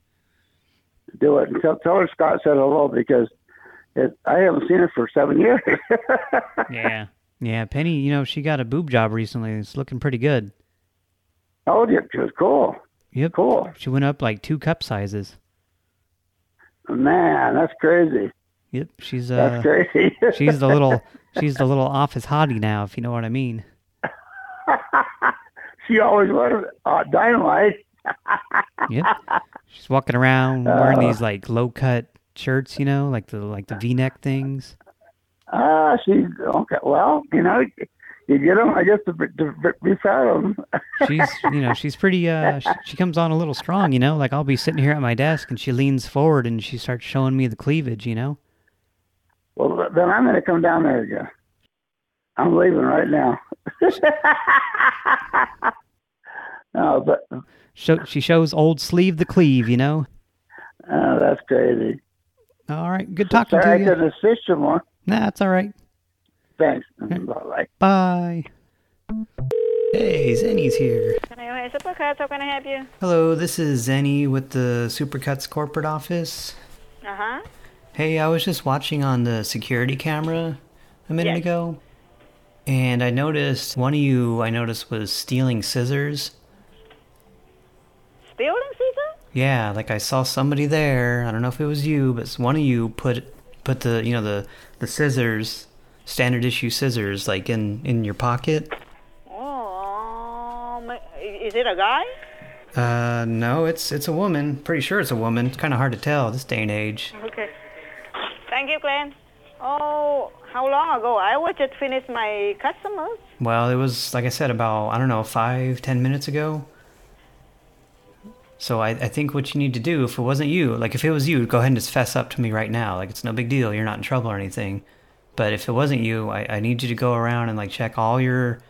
L: Do it and tell, tell her Scott said hello because it, I haven't seen her for seven years. (laughs)
B: Yeah. Yeah, Penny, you know, she got a boob job recently. It's looking pretty good.
L: oh, yeah, she was cool.
B: Yep.
L: Cool.
B: She went up like two cup sizes.
L: Man, that's crazy.
B: Yep, she's uh
L: That's crazy. (laughs)
B: she's the little she's the little office hottie now, if you know what I mean. (laughs)
L: she always was uh, dynamite. (laughs)
B: Yep. She's walking around wearing
L: Uh.
B: these like low cut shirts, you know, like the like the V neck things.
L: Ah, she's okay. Well, you know, you get them. I guess to, be- to be proud of them. (laughs)
B: She's you know, she's pretty uh she, she comes on a little strong, you know, like I'll be sitting here at my desk and she leans forward and she starts showing me the cleavage, you know.
L: well, then I'm going to come down there again. I'm leaving right now. (laughs) no, but
B: Show, she shows old sleeve the cleave, you know.
L: oh, that's crazy.
B: All right, good talking
L: Sorry, I
B: to
L: couldn't
B: you.
L: assist you more.
B: Nah, that's all right.
L: Thanks. Bye.
B: Bye. Hey, Zenny's here.
M: Anyway, Supercuts, how can I help you?
B: Hello, this is Zenny with the Supercuts corporate office.
M: Uh huh.
B: Hey, I was just watching on the security camera a minute
M: Yes.
B: ago, and I noticed one of you I noticed was stealing scissors.
M: Stealing Caesar?
B: Yeah, like I saw somebody there. I don't know if it was you, but one of you put put the you know the the scissors, standard issue scissors, like in in your pocket.
M: Oh, um, is it a guy?
B: Uh, no, it's it's a woman. Pretty sure it's a woman. It's kind of hard to tell this day and age.
M: Okay. Thank you, Glenn. Oh, how long ago? I was just finished my customers.
B: Well, it was like I said about I don't know five ten minutes ago. So I, I think what you need to do, if it wasn't you, like if it was you, go ahead and just fess up to me right now. Like it's no big deal. You're not in trouble or anything. But if it wasn't you, I, I need you to go around and like check all your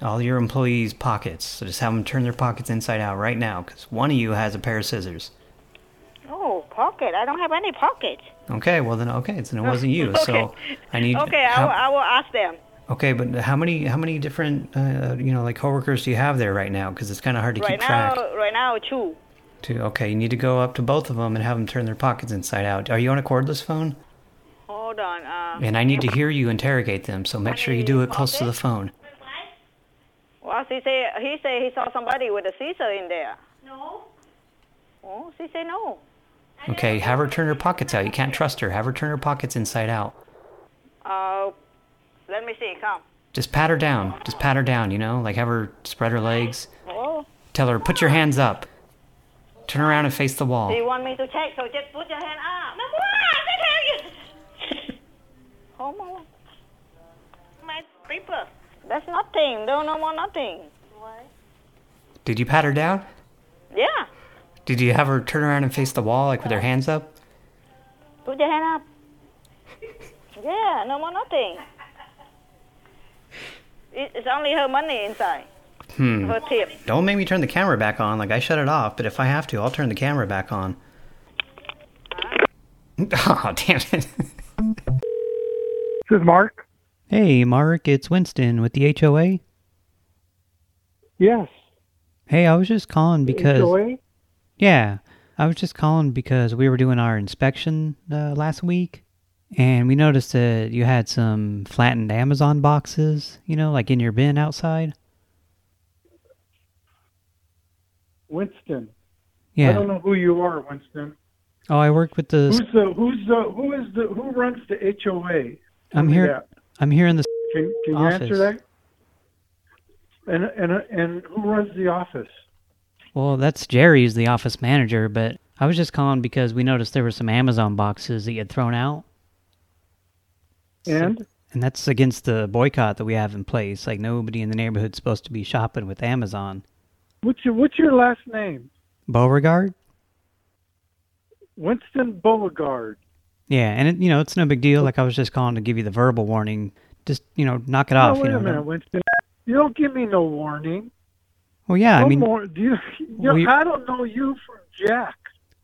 B: all your employees' pockets. So just have them turn their pockets inside out right now, because one of you has a pair of scissors.
M: Oh, pocket. I don't have any pockets.
B: Okay, well then okay, then it wasn't you. (laughs) So I need.
M: Okay, I, will, I will ask them.
B: Okay, but how many how many different uh, you know like coworkers do you have there right now? Because it's kind of hard to
M: Right
B: keep
M: now,
B: track.
M: right now, two.
B: To okay, you need to go up to both of them and have them turn their pockets inside out. Are you on a cordless phone?
M: Hold on. Uh,
B: And I need to hear you interrogate them, so make sure you do it close to the phone.
M: well, he say he say he saw somebody with a scissor in there. No. Oh, she say no.
B: Okay, have her turn her pockets out. You can't trust her. Have her turn her pockets inside out.
M: Uh, let me see. Come.
B: Just pat her down. Just pat her down, you know? Like have her spread her legs.
N: Oh.
B: Tell her, put your hands up. Turn around and face the wall.
N: Do
B: wall.
N: you want me to check? So just put your hand up. No more. I tell you. (laughs) Hold on. My paper. That's nothing. No, no more nothing. What?
B: Did you pat her down?
N: Yeah.
B: Did you have her turn around and face the wall, like with her hands up?
N: Put your hand up. Yeah, no more nothing. It's only her money inside.
B: Hmm.
N: Her tip.
B: Don't make me turn the camera back on. Like, I shut it off, but if I have to, I'll turn the camera back on. (laughs) Oh, damn it.
O: This is Mark.
B: Hey, Mark, it's Winston with the HOA.
O: Yes.
B: Hey, I was just calling because...
O: HOA?
B: Yeah, I was just calling because we were doing our inspection uh, last week, and we noticed that you had some flattened Amazon boxes, you know, like in your bin outside.
O: Winston.
B: Yeah.
O: I don't know who you are, Winston.
B: Oh, I work with the...
O: Who's the who's the who is the who runs the HOA? Tell
B: I'm here.
O: that.
B: I'm here in the
O: Can can you
B: office.
O: answer that? And and and who runs the office?
B: Well, that's Jerry's the office manager, but I was just calling because we noticed there were some Amazon boxes that you had thrown out.
O: And
B: And that's against the boycott that we have in place. Like, nobody in the neighborhood's supposed to be shopping with Amazon.
O: What's your what's your last name?
B: Beauregard?
O: Winston Beauregard.
B: Yeah, and, it, you know, it's no big deal. Like, I was just calling to give you the verbal warning. Just, you know, knock it off.
O: Wait
B: you know,
O: a minute,
B: don't-
O: Winston. You don't give me no warning.
B: Well, yeah, I mean,
O: more, do you, you
B: we-
O: I don't know you from Jack.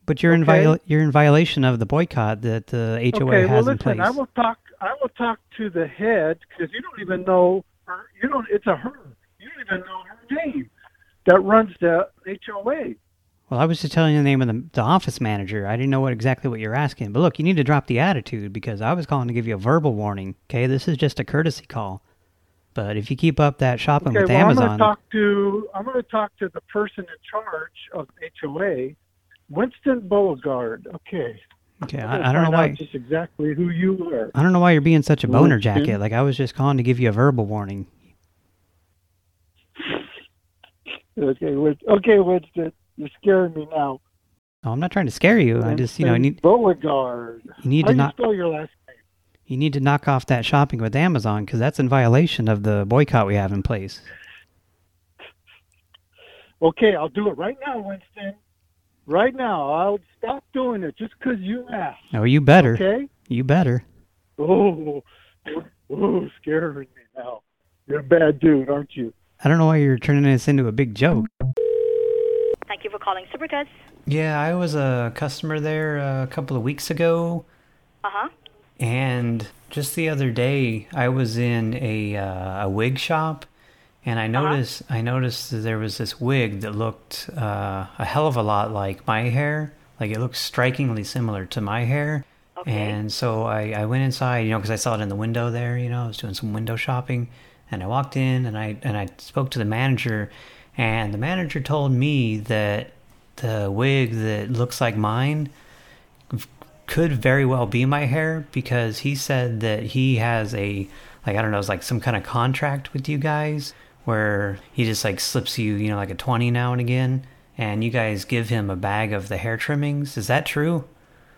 B: but you're in
O: okay.
B: viola- you're in violation of the boycott that the HOA
O: okay,
B: has
O: well
B: in
O: listen,
B: place.
O: I will talk. I will talk to the head because you don't even know her. You don't. It's a her. You don't even know her name. That runs the HOA.
B: Well, I was just telling you the name of the, the office manager. I didn't know what exactly what you're asking. But look, you need to drop the attitude because I was calling to give you a verbal warning. Okay, this is just a courtesy call. But if you keep up that shopping
O: Okay,
B: with
O: well, I'm
B: Amazon,
O: going to talk to. I'm going to talk to the person in charge of HOA, Winston Beauregard. Okay.
B: okay,
O: I'm
B: I, don't know why
O: just exactly who you are.
B: I don't know why you're being such a boner
O: Winston?
B: jacket. Like I was just calling to give you a verbal warning.
O: Okay, Win- okay, Winston, you're scaring me now.
B: No, I'm not trying to scare you. I just, you know, I need
O: Beauregard.
B: you need
O: How
B: to
O: you
B: not
O: spell your last name.
B: you need to knock off that shopping with Amazon because that's in violation of the boycott we have in place.
O: Okay, I'll do it right now, Winston. Right now, I'll stop doing it just because you asked.
B: Oh, you better.
O: Okay.
B: You better.
O: Oh, (laughs) oh, scaring me now. You're a bad dude, aren't you?
B: I don't know why you're turning this into a big joke.
N: Thank you for calling Supercuts.
B: Yeah, I was a customer there a couple of weeks ago,
N: Uh-huh.
B: and just the other day I was in a uh, a wig shop, and I noticed I noticed that there was this wig that looked uh, a hell of a lot like my hair. Like it looked strikingly similar to my hair. Okay. And so I, I went inside, you know, because I saw it in the window there. You know, I was doing some window shopping, and I walked in and I and I spoke to the manager, and the manager told me that the wig that looks like mine could very well be my hair because he said that he has a like I don't know, it's like some kind of contract with you guys where he just like slips you, you know, like a 20 now and again and you guys give him a bag of the hair trimmings. Is that true?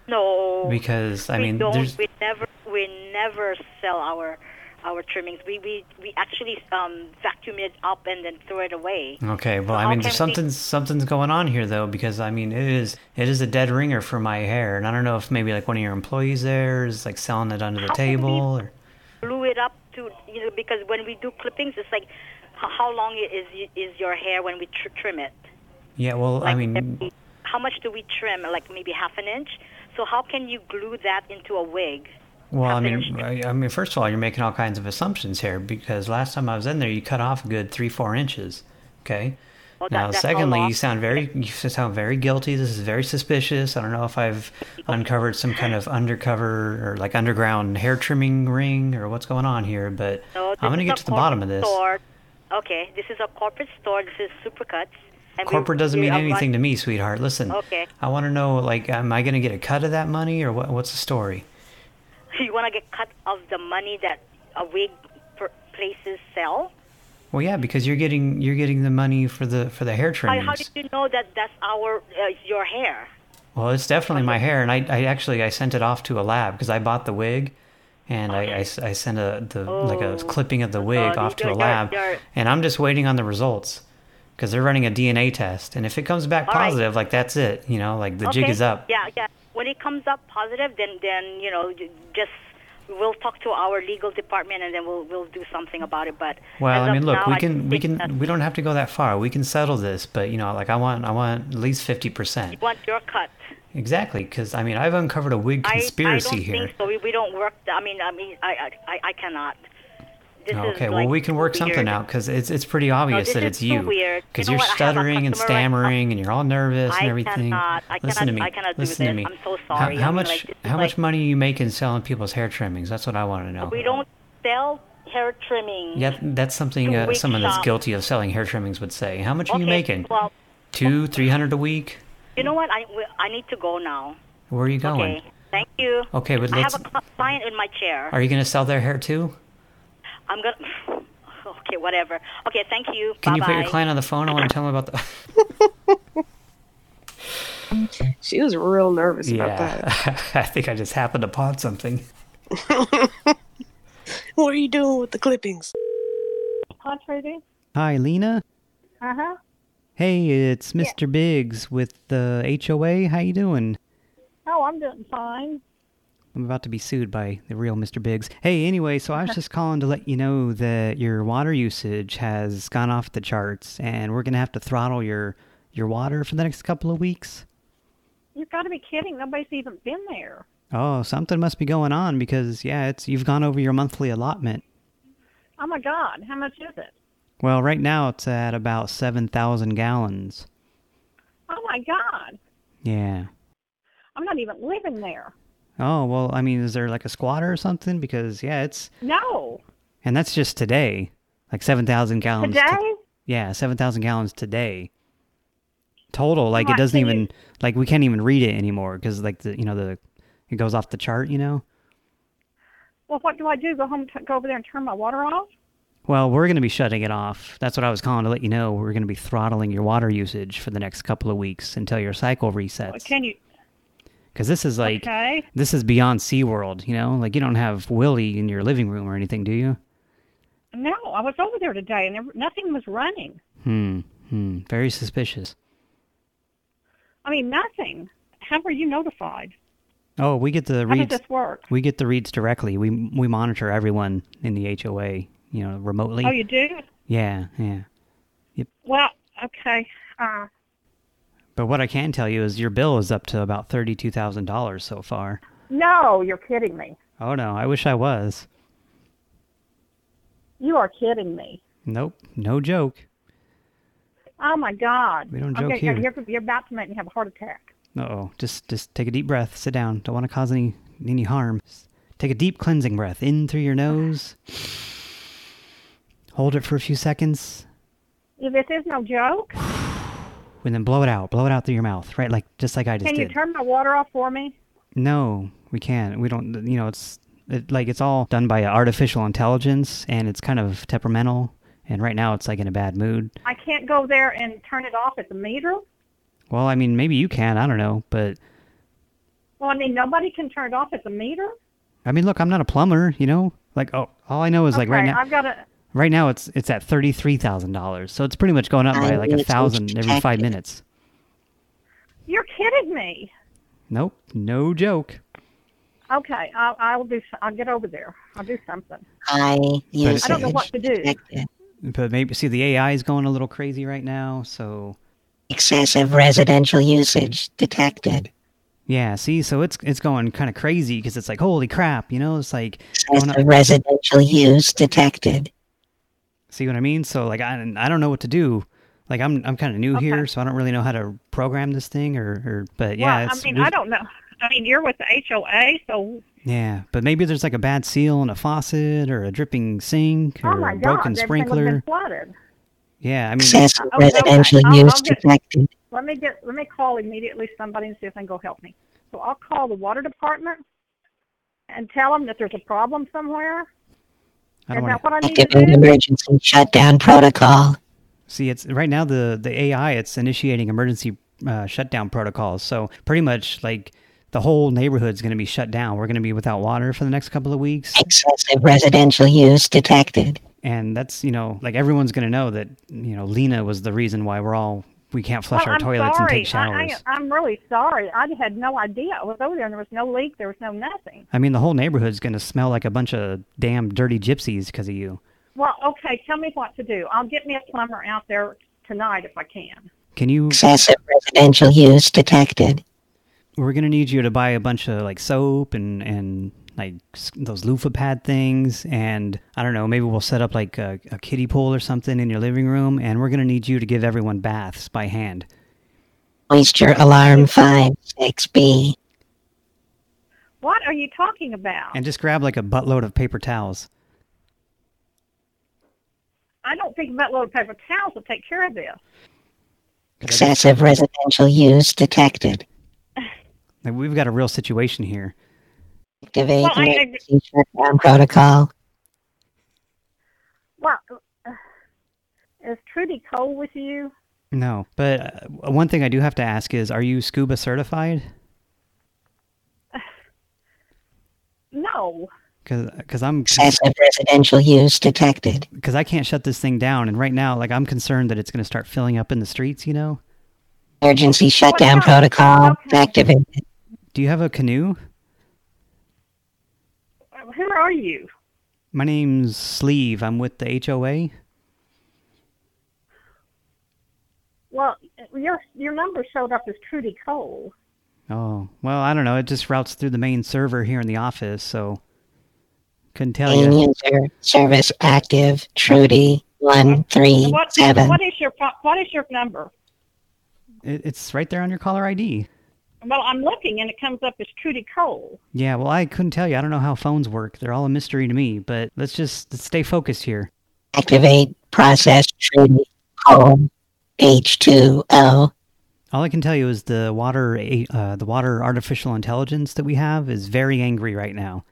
N: No.
B: Because I
N: we
B: mean,
N: don't. We never. We never sell our our trimmings. We we we actually um vacuum it up and then throw it away.
B: Okay, well,
N: So
B: I mean,
N: can we-
B: something's going on here though, because I mean, it is it is a dead ringer for my hair, and I don't know if maybe like one of your employees there is like selling it under the
N: How
B: table, or
N: Glue it up to you know because when we do clippings, it's like how, long is is your hair when we tr- trim it?
B: yeah. Well, I mean,
N: how much do we trim? Like maybe half an inch. So how can you glue that into a wig?
B: Well, I mean, I, I mean, first of all, you're making all kinds of assumptions here because last time I was in there, you cut off a good three, four inches. Okay.
N: Well, that-
B: now, secondly, you sound very you sound very guilty. This is very suspicious. I don't know if I've uncovered some kind of undercover or like underground hair trimming ring or what's going on here, but
N: No,
B: I'm going to get to the bottom of this.
N: Store. Okay, this is a corporate store. This is Supercuts. And
B: Corporate doesn't mean anything to me, sweetheart. Listen,
N: Okay.
B: I want to know, like, am I going to get a cut of that money, or what? What's the story? (laughs)
N: You want to get cut of the money that a wig places sell.
B: Well, yeah, because you're getting you're getting the money for the for the hair
N: How,
B: trimmings.
N: how did you know that that's our uh, your hair?
B: Well, it's definitely my hair, and I, I actually I sent it off to a lab because I bought the wig, and I I sent a the like a clipping of the wig
N: Oh,
B: off to a lab,
N: you're-
B: and I'm just waiting on the results because they're running a DNA test, and if it comes back
N: All right.
B: positive, like that's it, you know, like the jig is up.
N: Yeah, yeah. When it comes up positive, then then you know just we'll talk to our legal department and then we'll we'll do something about it. But
B: Well, I mean, look,
N: now,
B: we can we can we don't have to go that far. We can settle this, but you know, like I want I want at least fifty percent.
N: you want your cut.
B: Exactly, because I mean, I've uncovered a wig
N: I, I
B: conspiracy
N: don't
B: here.
N: think so. We, we don't work. I mean, I mean, I I I, I cannot. This is
B: Okay, well,
N: like
B: we can work
N: weird.
B: something out because it's it's pretty obvious
N: this
B: that it's
N: too
B: you. Because
N: You know
B: you're
N: what? I have a
B: stuttering and
N: customer right
B: stammering and you're all nervous and everything.
N: cannot. I
B: Listen to me.
N: I cannot do
B: Listen to me.
N: I'm so sorry.
B: How,
N: I mean,
B: much
N: like,
B: how much money are you making selling people's hair trimmings? That's what I want to know.
N: We don't sell hair trimming.
B: Yeah, that's something uh, someone that's guilty of selling hair trimmings would say. How much are you making?
N: Well,
B: Two, three hundred a week?
N: you know what? I I need to go now.
B: Where are you going?
N: Okay. Thank you.
B: Okay, but
N: I
B: let's.
N: I have a client in my chair.
B: Are you going to sell their hair too?
N: I'm gonna. (sighs) Okay, whatever. Okay, thank you.
B: Can
N: Bye
B: you put your client on the phone? I want to tell him about the. (laughs)
P: She was real nervous about that.
B: yeah, (laughs) I think I just happened upon something. (laughs)
P: What are you doing with the clippings?
J: Hi, Trudy.
B: Hi, Lena.
J: Uh huh.
B: Hey, it's Mr. Biggs with the HOA. How you doing?
J: Oh, I'm doing fine.
B: I'm about to be sued by the real Mr. Biggs. Hey, anyway, so I was (laughs) just calling to let you know that your water usage has gone off the charts, and we're gonna have to throttle your your water for the next couple of weeks.
J: You've got to be kidding. Nobody's even been there.
B: Oh, something must be going on because yeah, it's you've gone over your monthly allotment.
J: Oh my God, how much is it?
B: Well, right now it's at about seven thousand gallons.
J: Oh my God,
B: Yeah.
J: I'm not even living there.
B: Oh well, I mean, is there like a squatter or something? Because yeah, it's
J: No,
B: and that's just today, like seven thousand gallons. to-
J: today.
B: yeah, seven thousand gallons today. Total, like it doesn't
J: can you-
B: even like we can't even read it anymore because like the you know the it goes off the chart, you know.
J: Well, what do I do? Go home, t- go over there, and turn my water off?
B: Well, we're going to be shutting it off. That's what I was calling to let you know. We're going to be throttling your water usage for the next couple of weeks until your cycle resets.
J: Can you?
B: Because this is like
J: Okay.
B: this is beyond SeaWorld, you know. Like you don't have Willie in your living room or anything, do you?
J: No, I was over there today, and there, nothing was running.
B: Hmm. Hmm. Very suspicious.
J: I mean, nothing. How were you notified?
B: Oh, we get the
J: How does
B: reads.
J: this work?
B: We get the reads directly. We we monitor everyone in the HOA, you know, remotely.
J: Oh, you do?
B: Yeah, yeah. Yep.
J: Well, okay. Uh,
B: But what I can tell you is your bill is up to about thirty-two thousand dollars so far.
J: no, you're kidding me.
B: Oh no, I wish I was.
J: You are kidding me.
B: Nope, no joke.
J: Oh my God.
B: We don't joke
J: okay,
B: here.
J: You're, you're about to make me have a heart attack.
B: Uh oh, just just take a deep breath. Sit down. Don't want to cause any any harm. Take a deep cleansing breath in through your nose. Hold it for a few seconds,
J: If this is no joke,
B: and then blow it out. Blow it out through your mouth, right? Like just like I just did.
J: can you
B: did.
J: turn the water off for me?
B: No, we can't. We don't. You know, it's it, like it's all done by artificial intelligence, and it's kind of temperamental. And right now, it's like in a bad mood.
J: I can't go there and turn it off at the meter.
B: Well, I mean, maybe you can. I don't know, but
J: Well, I mean, nobody can turn it off at the meter.
B: I mean, look, I'm not a plumber. You know, like oh, all I know is like right now.
J: I've got to.
B: Right now, it's it's at thirty three thousand dollars, so it's pretty much going up by like a thousand every five minutes.
J: You're kidding me.
B: Nope, no joke.
J: Okay, I'll, I'll do. s- I'll get over there. I'll do something.
D: I
B: But-
J: I don't know what to do.
B: But maybe see the AI is going a little crazy right now, so
D: Excessive residential usage detected.
B: yeah. See, so it's it's going kind of crazy because it's like holy crap, you know? It's like
D: Excessive residential use detected.
B: See what I mean? So like I I don't know what to do. Like I'm I'm kind of new here, so I don't really know how to program this thing or or. But yeah,
J: well,
B: it's
J: I mean, I don't know. I mean, you're with the HOA, so
B: Yeah, but maybe there's like a bad seal in a faucet or a dripping sink
J: oh
B: or
J: my
B: a
J: God,
B: broken
J: everything
B: sprinkler.
J: has been flooded.
B: Yeah, I mean,
D: Excessive
J: Okay, okay.
D: residential
J: I'll-
D: use
J: I'll get-
D: detected.
J: Let me get. Let me call immediately somebody and see if they can go help me. So I'll call the water department and tell them that there's a problem somewhere.
B: I don't
J: Is
B: want
J: that what I need to
D: Activate
J: do?
D: emergency shutdown protocol.
B: See, it's right now the the AI it's initiating emergency uh, shutdown protocols. So pretty much like the whole neighborhood's going to be shut down. We're going to be without water for the next couple of weeks,
D: Excessive residential use detected.
B: and that's you know like everyone's going to know that you know Lena was the reason why we're all we can't flush
J: well,
B: our
J: I'm
B: toilets
J: sorry.
B: and take showers.
J: I, I, I'm really sorry. I had no idea. I was over there and there was no leak. There was no nothing.
B: I mean, the whole neighborhood's going to smell like a bunch of damn dirty gypsies because of you.
J: Well, okay. Tell me what to do. I'll get me a plumber out there tonight if I can.
B: Can you?
D: Excessive residential use detected.
B: We're going to need you to buy a bunch of like soap and and like those loofah pad things, and I don't know, maybe we'll set up like a, a kiddie pool or something in your living room, and we're going to need you to give everyone baths by hand.
D: Moisture alarm 5 6B.
J: What are you talking about?
B: And just grab like a buttload of paper towels.
J: I don't think a buttload of paper towels will take care of this.
D: Excessive residential use detected.
B: Like, we've got a real situation here.
D: Activate
J: Well, I- I-
D: emergency shutdown protocol.
J: Well, uh, is Trudy Cole with you?
B: No, but uh, one thing I do have to ask is, are you scuba certified? (sighs)
J: No.
B: Because I'm
D: Excessive residential use detected.
B: because I can't shut this thing down, and right now, like I'm concerned that it's going to start filling up in the streets. You know?
D: Emergency shutdown protocol activated.
B: Do you have a canoe?
J: Who are you?
B: My name's Sleeve. I'm with the HOA.
J: Well, your your number showed up as Trudy Cole.
B: Oh, well, I don't know. It just routes through the main server here in the office, so couldn't tell
D: Main
B: you.
D: user service active. Trudy
J: What
D: 137.
J: what is your pho- what is your number?
B: It, it's right there on your caller ID.
J: Well, I'm looking and it comes up as Trudy Cole.
B: Yeah, well, I couldn't tell you. I don't know how phones work. They're all a mystery to me, but let's just let's stay focused here.
D: Activate process Trudy Cole H2O.
B: All I can tell you is the water, uh, the water artificial intelligence that we have is very angry right now.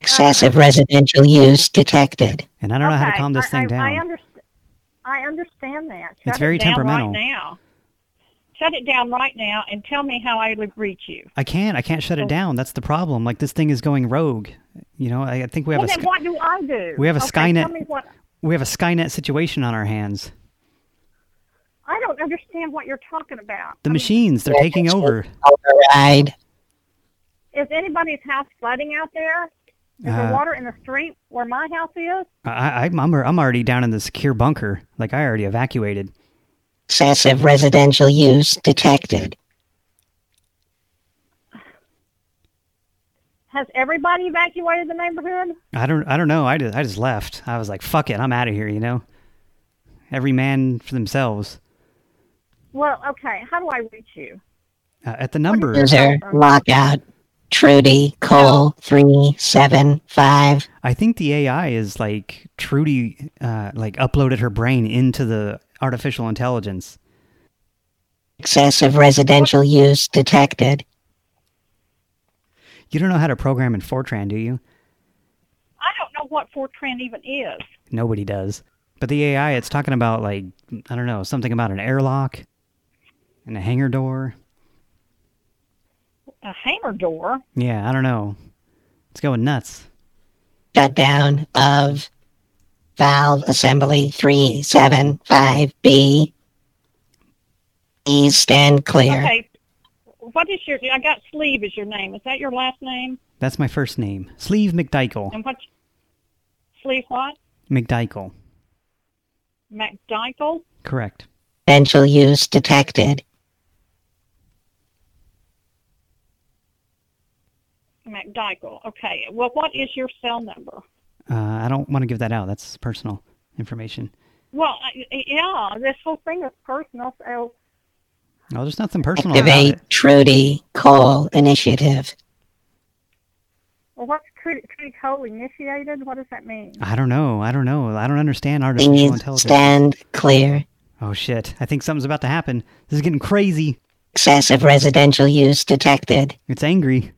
D: Excessive residential use detected.
B: And I don't know how to calm this
J: I,
B: thing
J: I,
B: down.
J: I, underst- I understand that. Shut
B: It's very
J: it down
B: temperamental.
J: Right now. Shut it down right now and tell me how I would reach you.
B: I can't. I can't shut it down. That's the problem. Like this thing is going rogue. You know, I, I think we have
J: well,
B: a
J: then what do I do?
B: we have a
J: okay,
B: Skynet-
J: Tell me what.
B: we have a Skynet situation on our hands.
J: I don't understand what you're talking about.
B: The machines, they're taking over.
D: Override.
J: Is anybody's house flooding out there? Is there
B: Uh,
J: water in the street where my house is?
B: I, I, I'm I'm already down in the secure bunker. Like I already evacuated.
D: Excessive residential use detected.
J: Has everybody evacuated the neighborhood?
B: I don't I don't know. I just I just left. I was like, fuck it, I'm out of here. You know. Every man for themselves.
J: Well, okay. How do I reach you?
B: Uh, at the number.
D: User lockout. Trudy Cole 375.
B: I think the AI is like Trudy, uh, like uploaded her brain into the artificial intelligence.
D: Excessive residential use detected.
B: You don't know how to program in Fortran, do you?
J: I don't know what Fortran even is.
B: Nobody does. But the AI, it's talking about like I don't know something about an airlock and a hangar door.
J: A hangar door.
B: Yeah, I don't know. It's going nuts.
D: Shutdown of valve assembly 375B. Please stand clear.
J: Okay. What is your? I got Sleeve is your name. Is that your last name?
B: That's my first name. Sleeve McDykel.
J: And what? Sleeve what?
B: McDykel.
J: McDykel.
B: Correct.
D: Residential use detected.
J: McDykel. Okay. Well, what is your cell number?
B: Uh, I don't want to give that out. That's personal information.
J: Well, I- yeah, this whole thing is personal. So,
B: Oh, there's nothing personal about
D: Activate
B: it.
D: Trudy Cole initiative.
J: well, what's Trudy, Trudy Cole initiated? What does that mean?
B: I don't know. I don't know. I don't understand artificial
D: Please
B: intelligence.
D: stand clear.
B: Oh shit! I think something's about to happen. This is getting crazy.
D: Excessive residential use detected.
B: It's angry.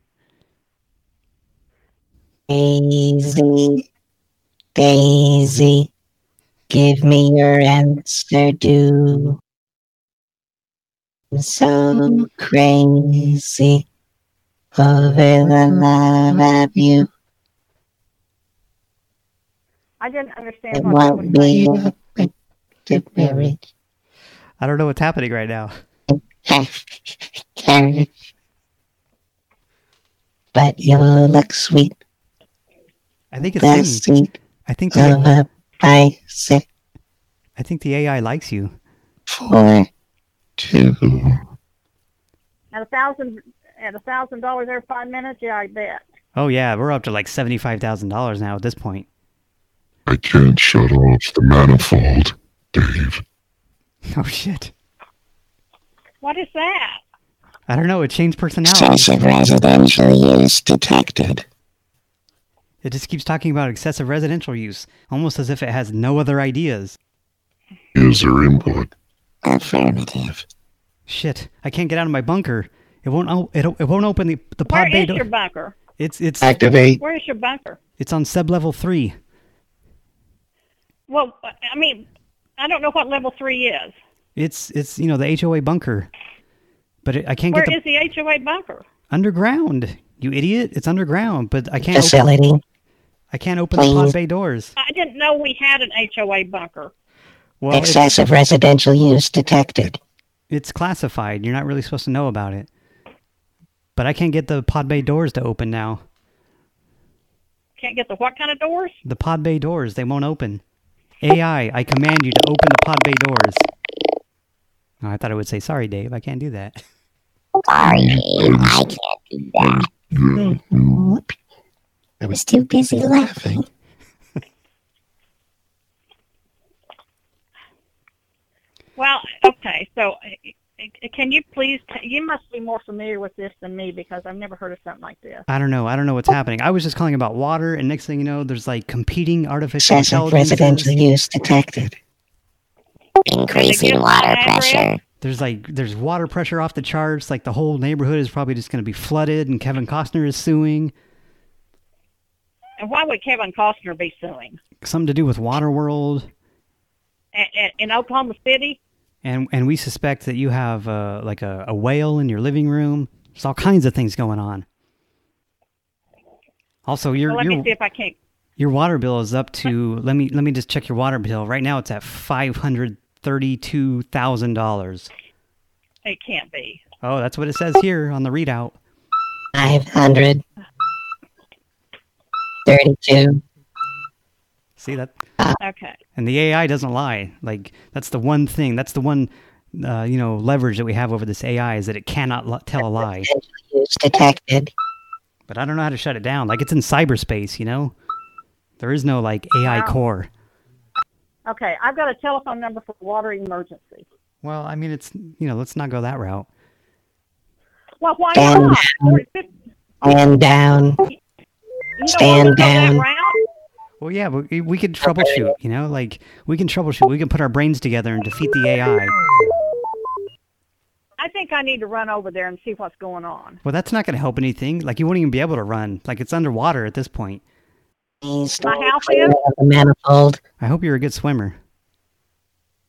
D: Daisy, Daisy, give me your answer, do. I'm so crazy over the love of you.
J: I didn't
D: It
J: understand what that was
D: won't be a to marriage.
B: I don't know what's happening right now. (laughs)
D: But you look sweet.
B: I think it's
D: The
B: singing.
D: Seat
B: I think
D: of
B: the,
D: a
B: I think the AI likes you.
D: Four, two.
J: At a thousand, at a thousand dollars every five minutes, yeah, I bet.
B: Oh yeah, we're up to like seventy-five thousand dollars now at this point.
Q: I can't shut off the manifold, Dave. (laughs)
B: Oh shit!
J: What is that?
B: I don't know. It changed personality.
D: Excessive residential use detected.
B: It just keeps talking about excessive residential use, almost as if it has no other ideas.
Q: User input.
D: Affirmative.
B: Shit! I can't get out of my bunker. It won't. o- It, it won't open the the
J: Where
B: pod bay
J: is
B: door.
J: your bunker?
B: It's it's
D: Activate.
J: Where is your bunker?
B: It's on sub level three.
J: Well, I mean, I don't know what level three is.
B: It's it's you know the HOA bunker, but it, I can't
J: Where
B: get the
J: is the HOA bunker?
B: underground. You idiot! It's underground, but I can't. Open,
D: Facility.
B: I can't open the pod bay doors.
J: I didn't know we had an HOA bunker.
B: Well,
D: Excessive residential use detected.
B: it's classified. You're not really supposed to know about it. But I can't get the pod bay doors to open now.
J: Can't get the what kind of doors?
B: The pod bay doors, they won't open. AI, I command you to open the pod bay doors. Oh, I thought it would say, sorry, Dave, I can't do that.
D: Sorry, I can't do that. Hmm. Mm. I was too busy laughing. (laughs)
J: Well, okay. So, uh, can you please? T- you must be more familiar with this than me because I've never heard of something like this.
B: I don't know. I don't know what's happening. I was just calling about water, and next thing you know, there's like competing artificial
D: Excessive
B: intelligence.
D: residential use detected.
J: Increasing water pressure.
B: There's like there's water pressure off the charts. Like the whole neighborhood is probably just going to be flooded, and Kevin Costner is suing.
J: And why would Kevin Costner be suing?
B: Something to do with Waterworld,
J: A- a- in Oklahoma City?
B: and and we suspect that you have uh, like a, a whale in your living room. There's all kinds of things going on. Also, your
J: well, let
B: your
J: me see if I can't.
B: your water bill is up to let me let me just check your water bill. Right now, it's at five hundred thirty-two thousand dollars.
J: It can't be.
B: Oh, that's what it says here on the readout.
D: Five hundred thirty-two.
B: See that?
J: Okay.
B: And the AI doesn't lie. Like that's the one thing. That's the one, uh, you know, leverage that we have over this AI is that it cannot tell a lie.
D: Use detected.
B: But I don't know how to shut it down. Like it's in cyberspace, you know. There is no like AI
J: Wow.
B: core.
J: Okay, I've got a telephone number for water emergency.
B: Well, I mean, it's you know, let's not go that route.
J: Well, why
D: Stand
J: not?
D: down. Stand down.
J: You don't want to
D: Stand down.
B: Well, yeah, we, we could troubleshoot, you know, like we can troubleshoot. We can put our brains together and defeat the AI.
J: I think I need to run over there and see what's going on.
B: Well, that's not going to help anything. Like you won't even be able to run. Like it's underwater at this point.
J: My house is?
D: the manifold.
B: I hope you're a good swimmer.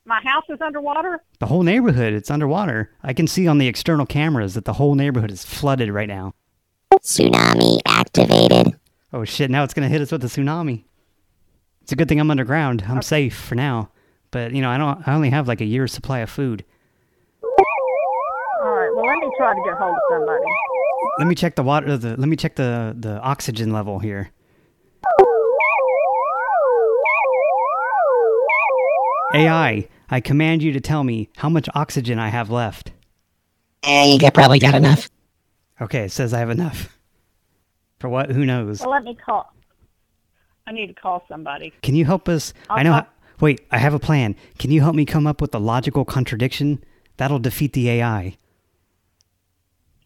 J: My house is underwater?
B: The whole neighborhood, it's underwater. I can see on the external cameras that the whole neighborhood is flooded right now.
D: Tsunami activated.
B: Oh shit, now it's going to hit us with a tsunami. It's a good thing I'm underground. I'm safe for now. But, you know, I don't I only have like a year's supply of food.
J: All right, well, let me try to get hold of somebody.
B: Let me check the water the let me check the the oxygen level here. AI, I command you to tell me how much oxygen I have left.
D: Yeah, you got, probably got enough.
B: Okay, it says I have enough. For what? Who knows?
J: Well, let me call. I need to call somebody.
B: Can you help us?
J: I'll
B: I know. How, wait, I have a plan. Can you help me come up with a logical contradiction that'll defeat the AI?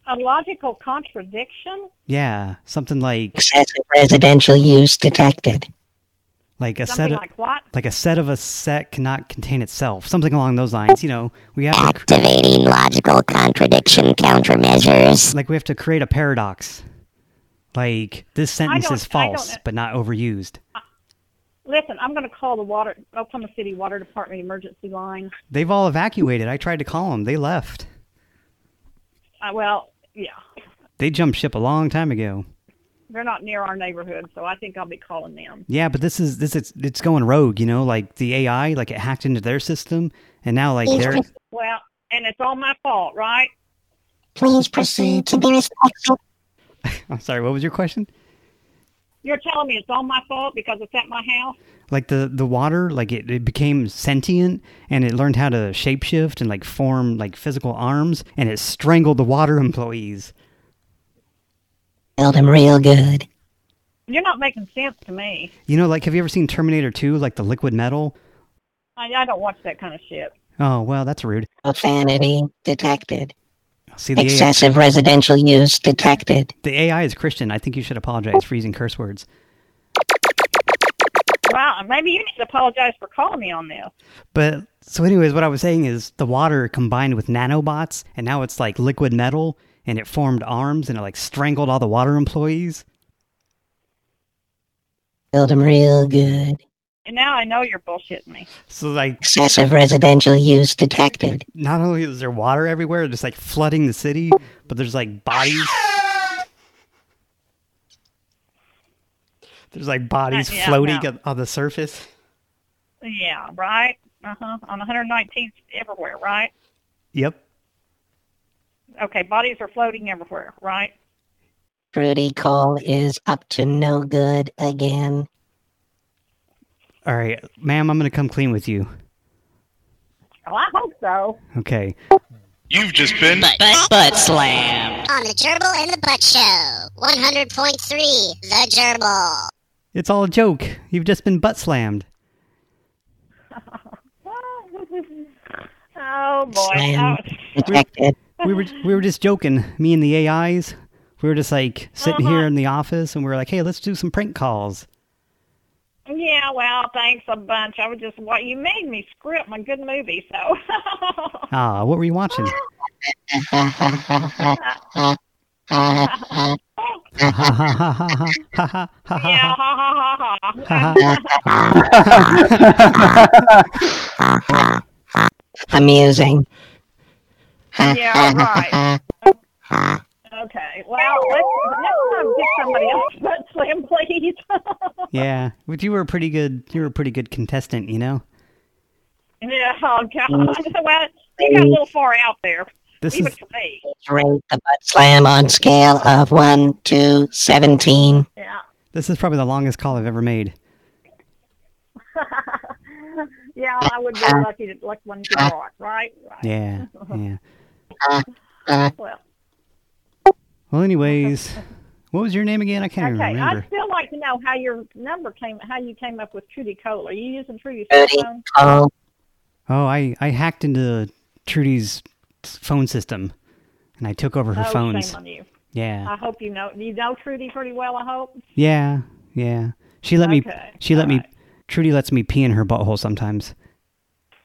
J: A logical contradiction?
B: Yeah, something like
D: Excessive residential use detected.
B: like a set of
J: like what?
B: like a set of a set cannot contain itself. Something along those lines. You know, we have to,
D: Activating logical contradiction countermeasures.
B: like we have to create a paradox. Like, this sentence is false, but not overused.
J: Listen, I'm going to call the water Oklahoma City Water Department emergency line.
B: They've all evacuated. I tried to call them. They left.
J: Uh, well, yeah,
B: They jumped ship a long time ago.
J: they're not near our neighborhood, so I think I'll be calling them.
B: Yeah, but this is this is it's going rogue, you know, like the AI, like it hacked into their system, and now like they're
J: Well, and it's all my fault, right?
D: Please proceed to the next exit. (laughs)
B: I'm sorry, what was your question?
J: You're telling me it's all my fault because it's at my house?
B: Like the the water, like it, it became sentient and it learned how to shapeshift and like form like physical arms and it strangled the water (laughs) employees.
D: Killed him real good.
J: You're not making sense to me.
B: You know, like have you ever seen Terminator 2, like the liquid metal?
J: I, I don't watch that kind of shit.
B: Oh, well, that's rude.
D: Profanity detected.
B: See the AI,
D: Excessive residential use detected.
B: the AI is Christian. I think you should apologize for using curse words.
J: Wow, maybe you need to apologize for calling me on this.
B: But so anyways, what I was saying is the water combined with nanobots and now it's like liquid metal and it formed arms and it like strangled all the water employees.
D: Killed him real good.
J: And now I know you're bullshitting me.
B: So like
D: Excessive residential use detected.
B: not only is there water everywhere, just like flooding the city, but there's like bodies. There's like bodies
J: Uh, yeah,
B: floating
J: no.
B: on- on the surface.
J: Yeah, right? Uh-huh. On 119th everywhere, right?
B: Yep.
J: Okay, bodies are floating everywhere, right?
D: Fruity Cole is up to no good again.
B: All right, ma'am, I'm gonna come clean with you.
J: Well, I hope so.
B: Okay.
R: You've just been
C: Butt, butt, butt slam.
S: On the Gerbil and the Butt Show. 100.3 The Gerbil.
B: It's all a joke. You've just been butt slammed. (laughs)
J: Oh boy.
D: Slam
J: Oh,
D: detected.
B: We were we were just joking. Me and the AIs. We were just like sitting
J: Uh-huh.
B: here in the office, and we were like, "Hey, let's do some prank calls."
J: Yeah, well, thanks a bunch. I was just what you made me script my good movie, so (laughs)
B: Ah, what were you watching?
J: yeah, ha ha ha ha.
D: Amusing.
J: Yeah, right. (laughs) Okay. Well, let's next time pick somebody else (laughs) butt slam, please. (laughs)
B: yeah, but you were a pretty good. You were a pretty good contestant, you know.
J: yeah. Oh God. Mm. Well, uh, you got a little mm. far out there.
B: This
J: Leave
B: is
J: it to me.
D: Rate the butt slam on scale of 1 to 17.
J: Yeah.
B: this is probably the longest call I've ever made. (laughs)
J: yeah, I would be uh, lucky to like one to draw uh, right? Right.
B: Yeah, yeah.
J: Well,
B: Well, anyways, what was your name again? I can't even
J: okay.
B: remember.
J: I'd still like to know how your number came, how you came up with Trudy Cole. Are you using Trudy's
D: Fruity
J: phone?
D: Cole.
B: Oh, I I hacked into Trudy's phone system, and I took over her
J: oh,
B: phones.
J: shame on you.
B: Yeah,
J: I hope you know. You know Trudy pretty well. I hope.
B: yeah, yeah. She let me. She let me. Trudy lets me pee in her butthole sometimes.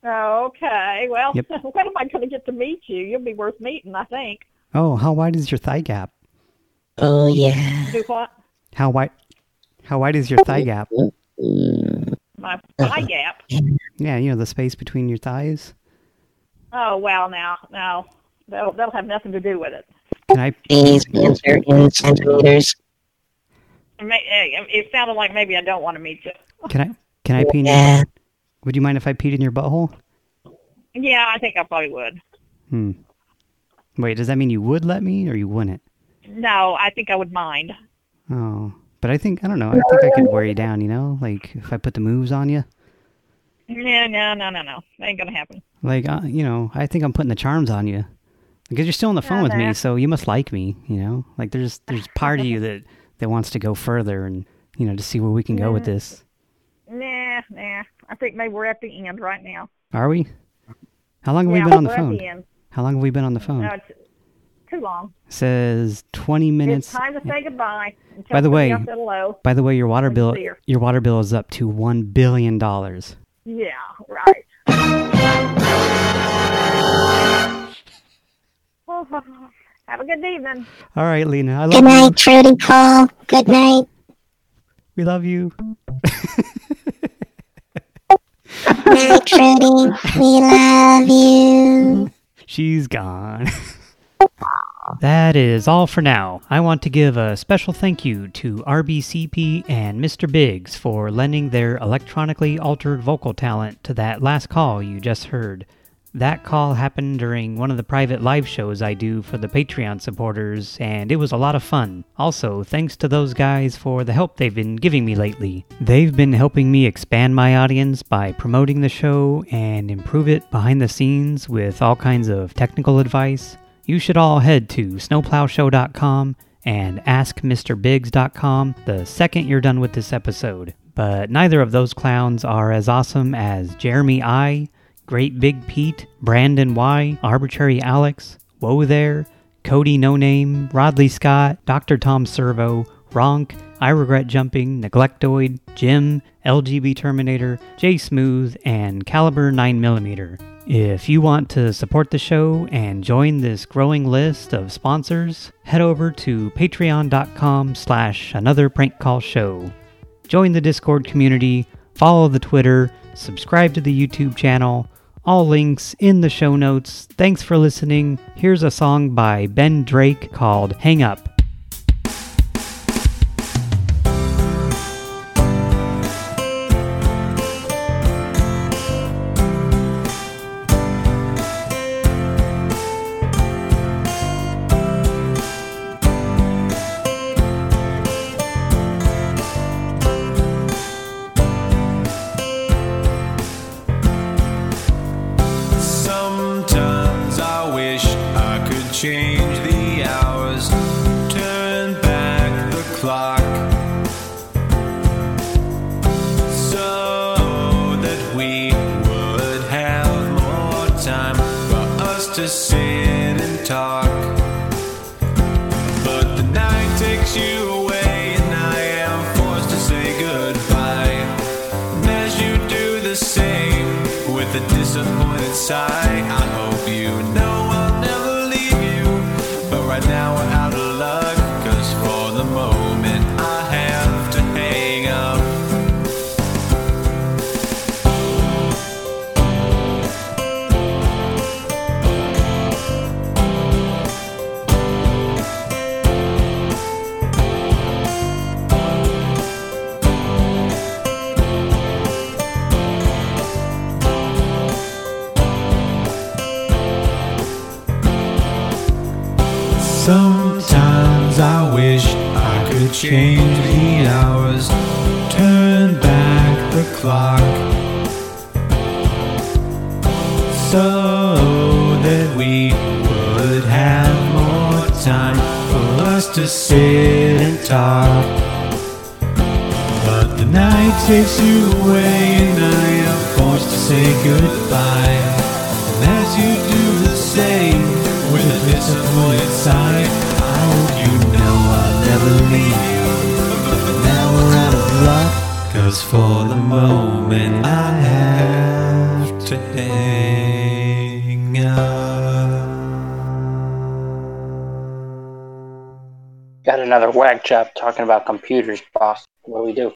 J: Okay. Well,
B: Yep. (laughs)
J: when am I going to get to meet you? You'll be worth meeting, I think.
B: Oh, how wide is your thigh gap?
D: Oh, yeah.
J: Do what?
B: How wide? How wide is your thigh gap?
J: My thigh gap.
B: Yeah, you know the space between your thighs.
J: Oh well, now, no, that'll that'll have nothing to do with it.
B: Can I?
D: Please answer in centimeters.
J: It, may, eh, it sounded like maybe I don't want to meet you.
B: Can I? Can I pee in
D: Yeah.
B: your? Would you mind if I peed in your butthole?
J: Yeah, I think I probably would.
B: Hmm. Wait, does that mean you would let me or you wouldn't?
J: No, I think I would mind.
B: Oh, but I think I don't know. I think I could wear you down. You know, like if I put the moves on you.
J: No, no, no, no, no. That ain't gonna happen.
B: Like uh, you know, I think I'm putting the charms on you because you're still on the phone with me, so you must like me. You know, like there's there's (laughs) part of you that that wants to go further and you know to see where we can go with this.
J: Nah, nah. I think maybe we're at the end right now.
B: Are we? How long have
J: yeah,
B: we been on the phone?
J: The.
B: How long have we been on the phone?
J: No, it's too long.
B: says 20 minutes.
J: It's time to say goodbye.
B: By the way,
J: hello.
B: by the way, your water bill
J: see
B: your water bill is up to one billion dollars.
J: Yeah, right. (sighs)
T: Have a good evening.
B: All right, Lena. I love
D: Good night,
B: you.
D: Trudy Paul. Good night.
B: We love you.
D: Night, Trudy. We love you. (laughs)
B: She's gone. (laughs) that is all for now. I want to give a special thank you to RBCP and Mr. Biggs for lending their electronically altered vocal talent to that last call you just heard. That call happened during one of the private live shows I do for the Patreon supporters, and it was a lot of fun. Also, thanks to those guys for the help they've been giving me lately. They've been helping me expand my audience by promoting the show and improve it behind the scenes with all kinds of technical advice. You should all head to snowplowshow.com and askmrbiggs.com the second you're done with this episode. But neither of those clowns are as awesome as Jeremy I, Great Big Pete, Brandon Y, Arbitrary Alex, Whoa There, Cody No Name, Rodley Scott, Dr. Tom Servo, Ronk, I Regret Jumping, Neglectoid, Jim, LGB Terminator, J Smooth, and Caliber 9mm. If you want to support the show and join this growing list of sponsors, head over to patreon.com slash another prank call show. Join the Discord community, follow the Twitter, subscribe to the YouTube channel, all links in the show notes. Thanks for listening. Here's a song by Ben Drake called Hang Up.
K: Another talking about computers, boss. What do we do?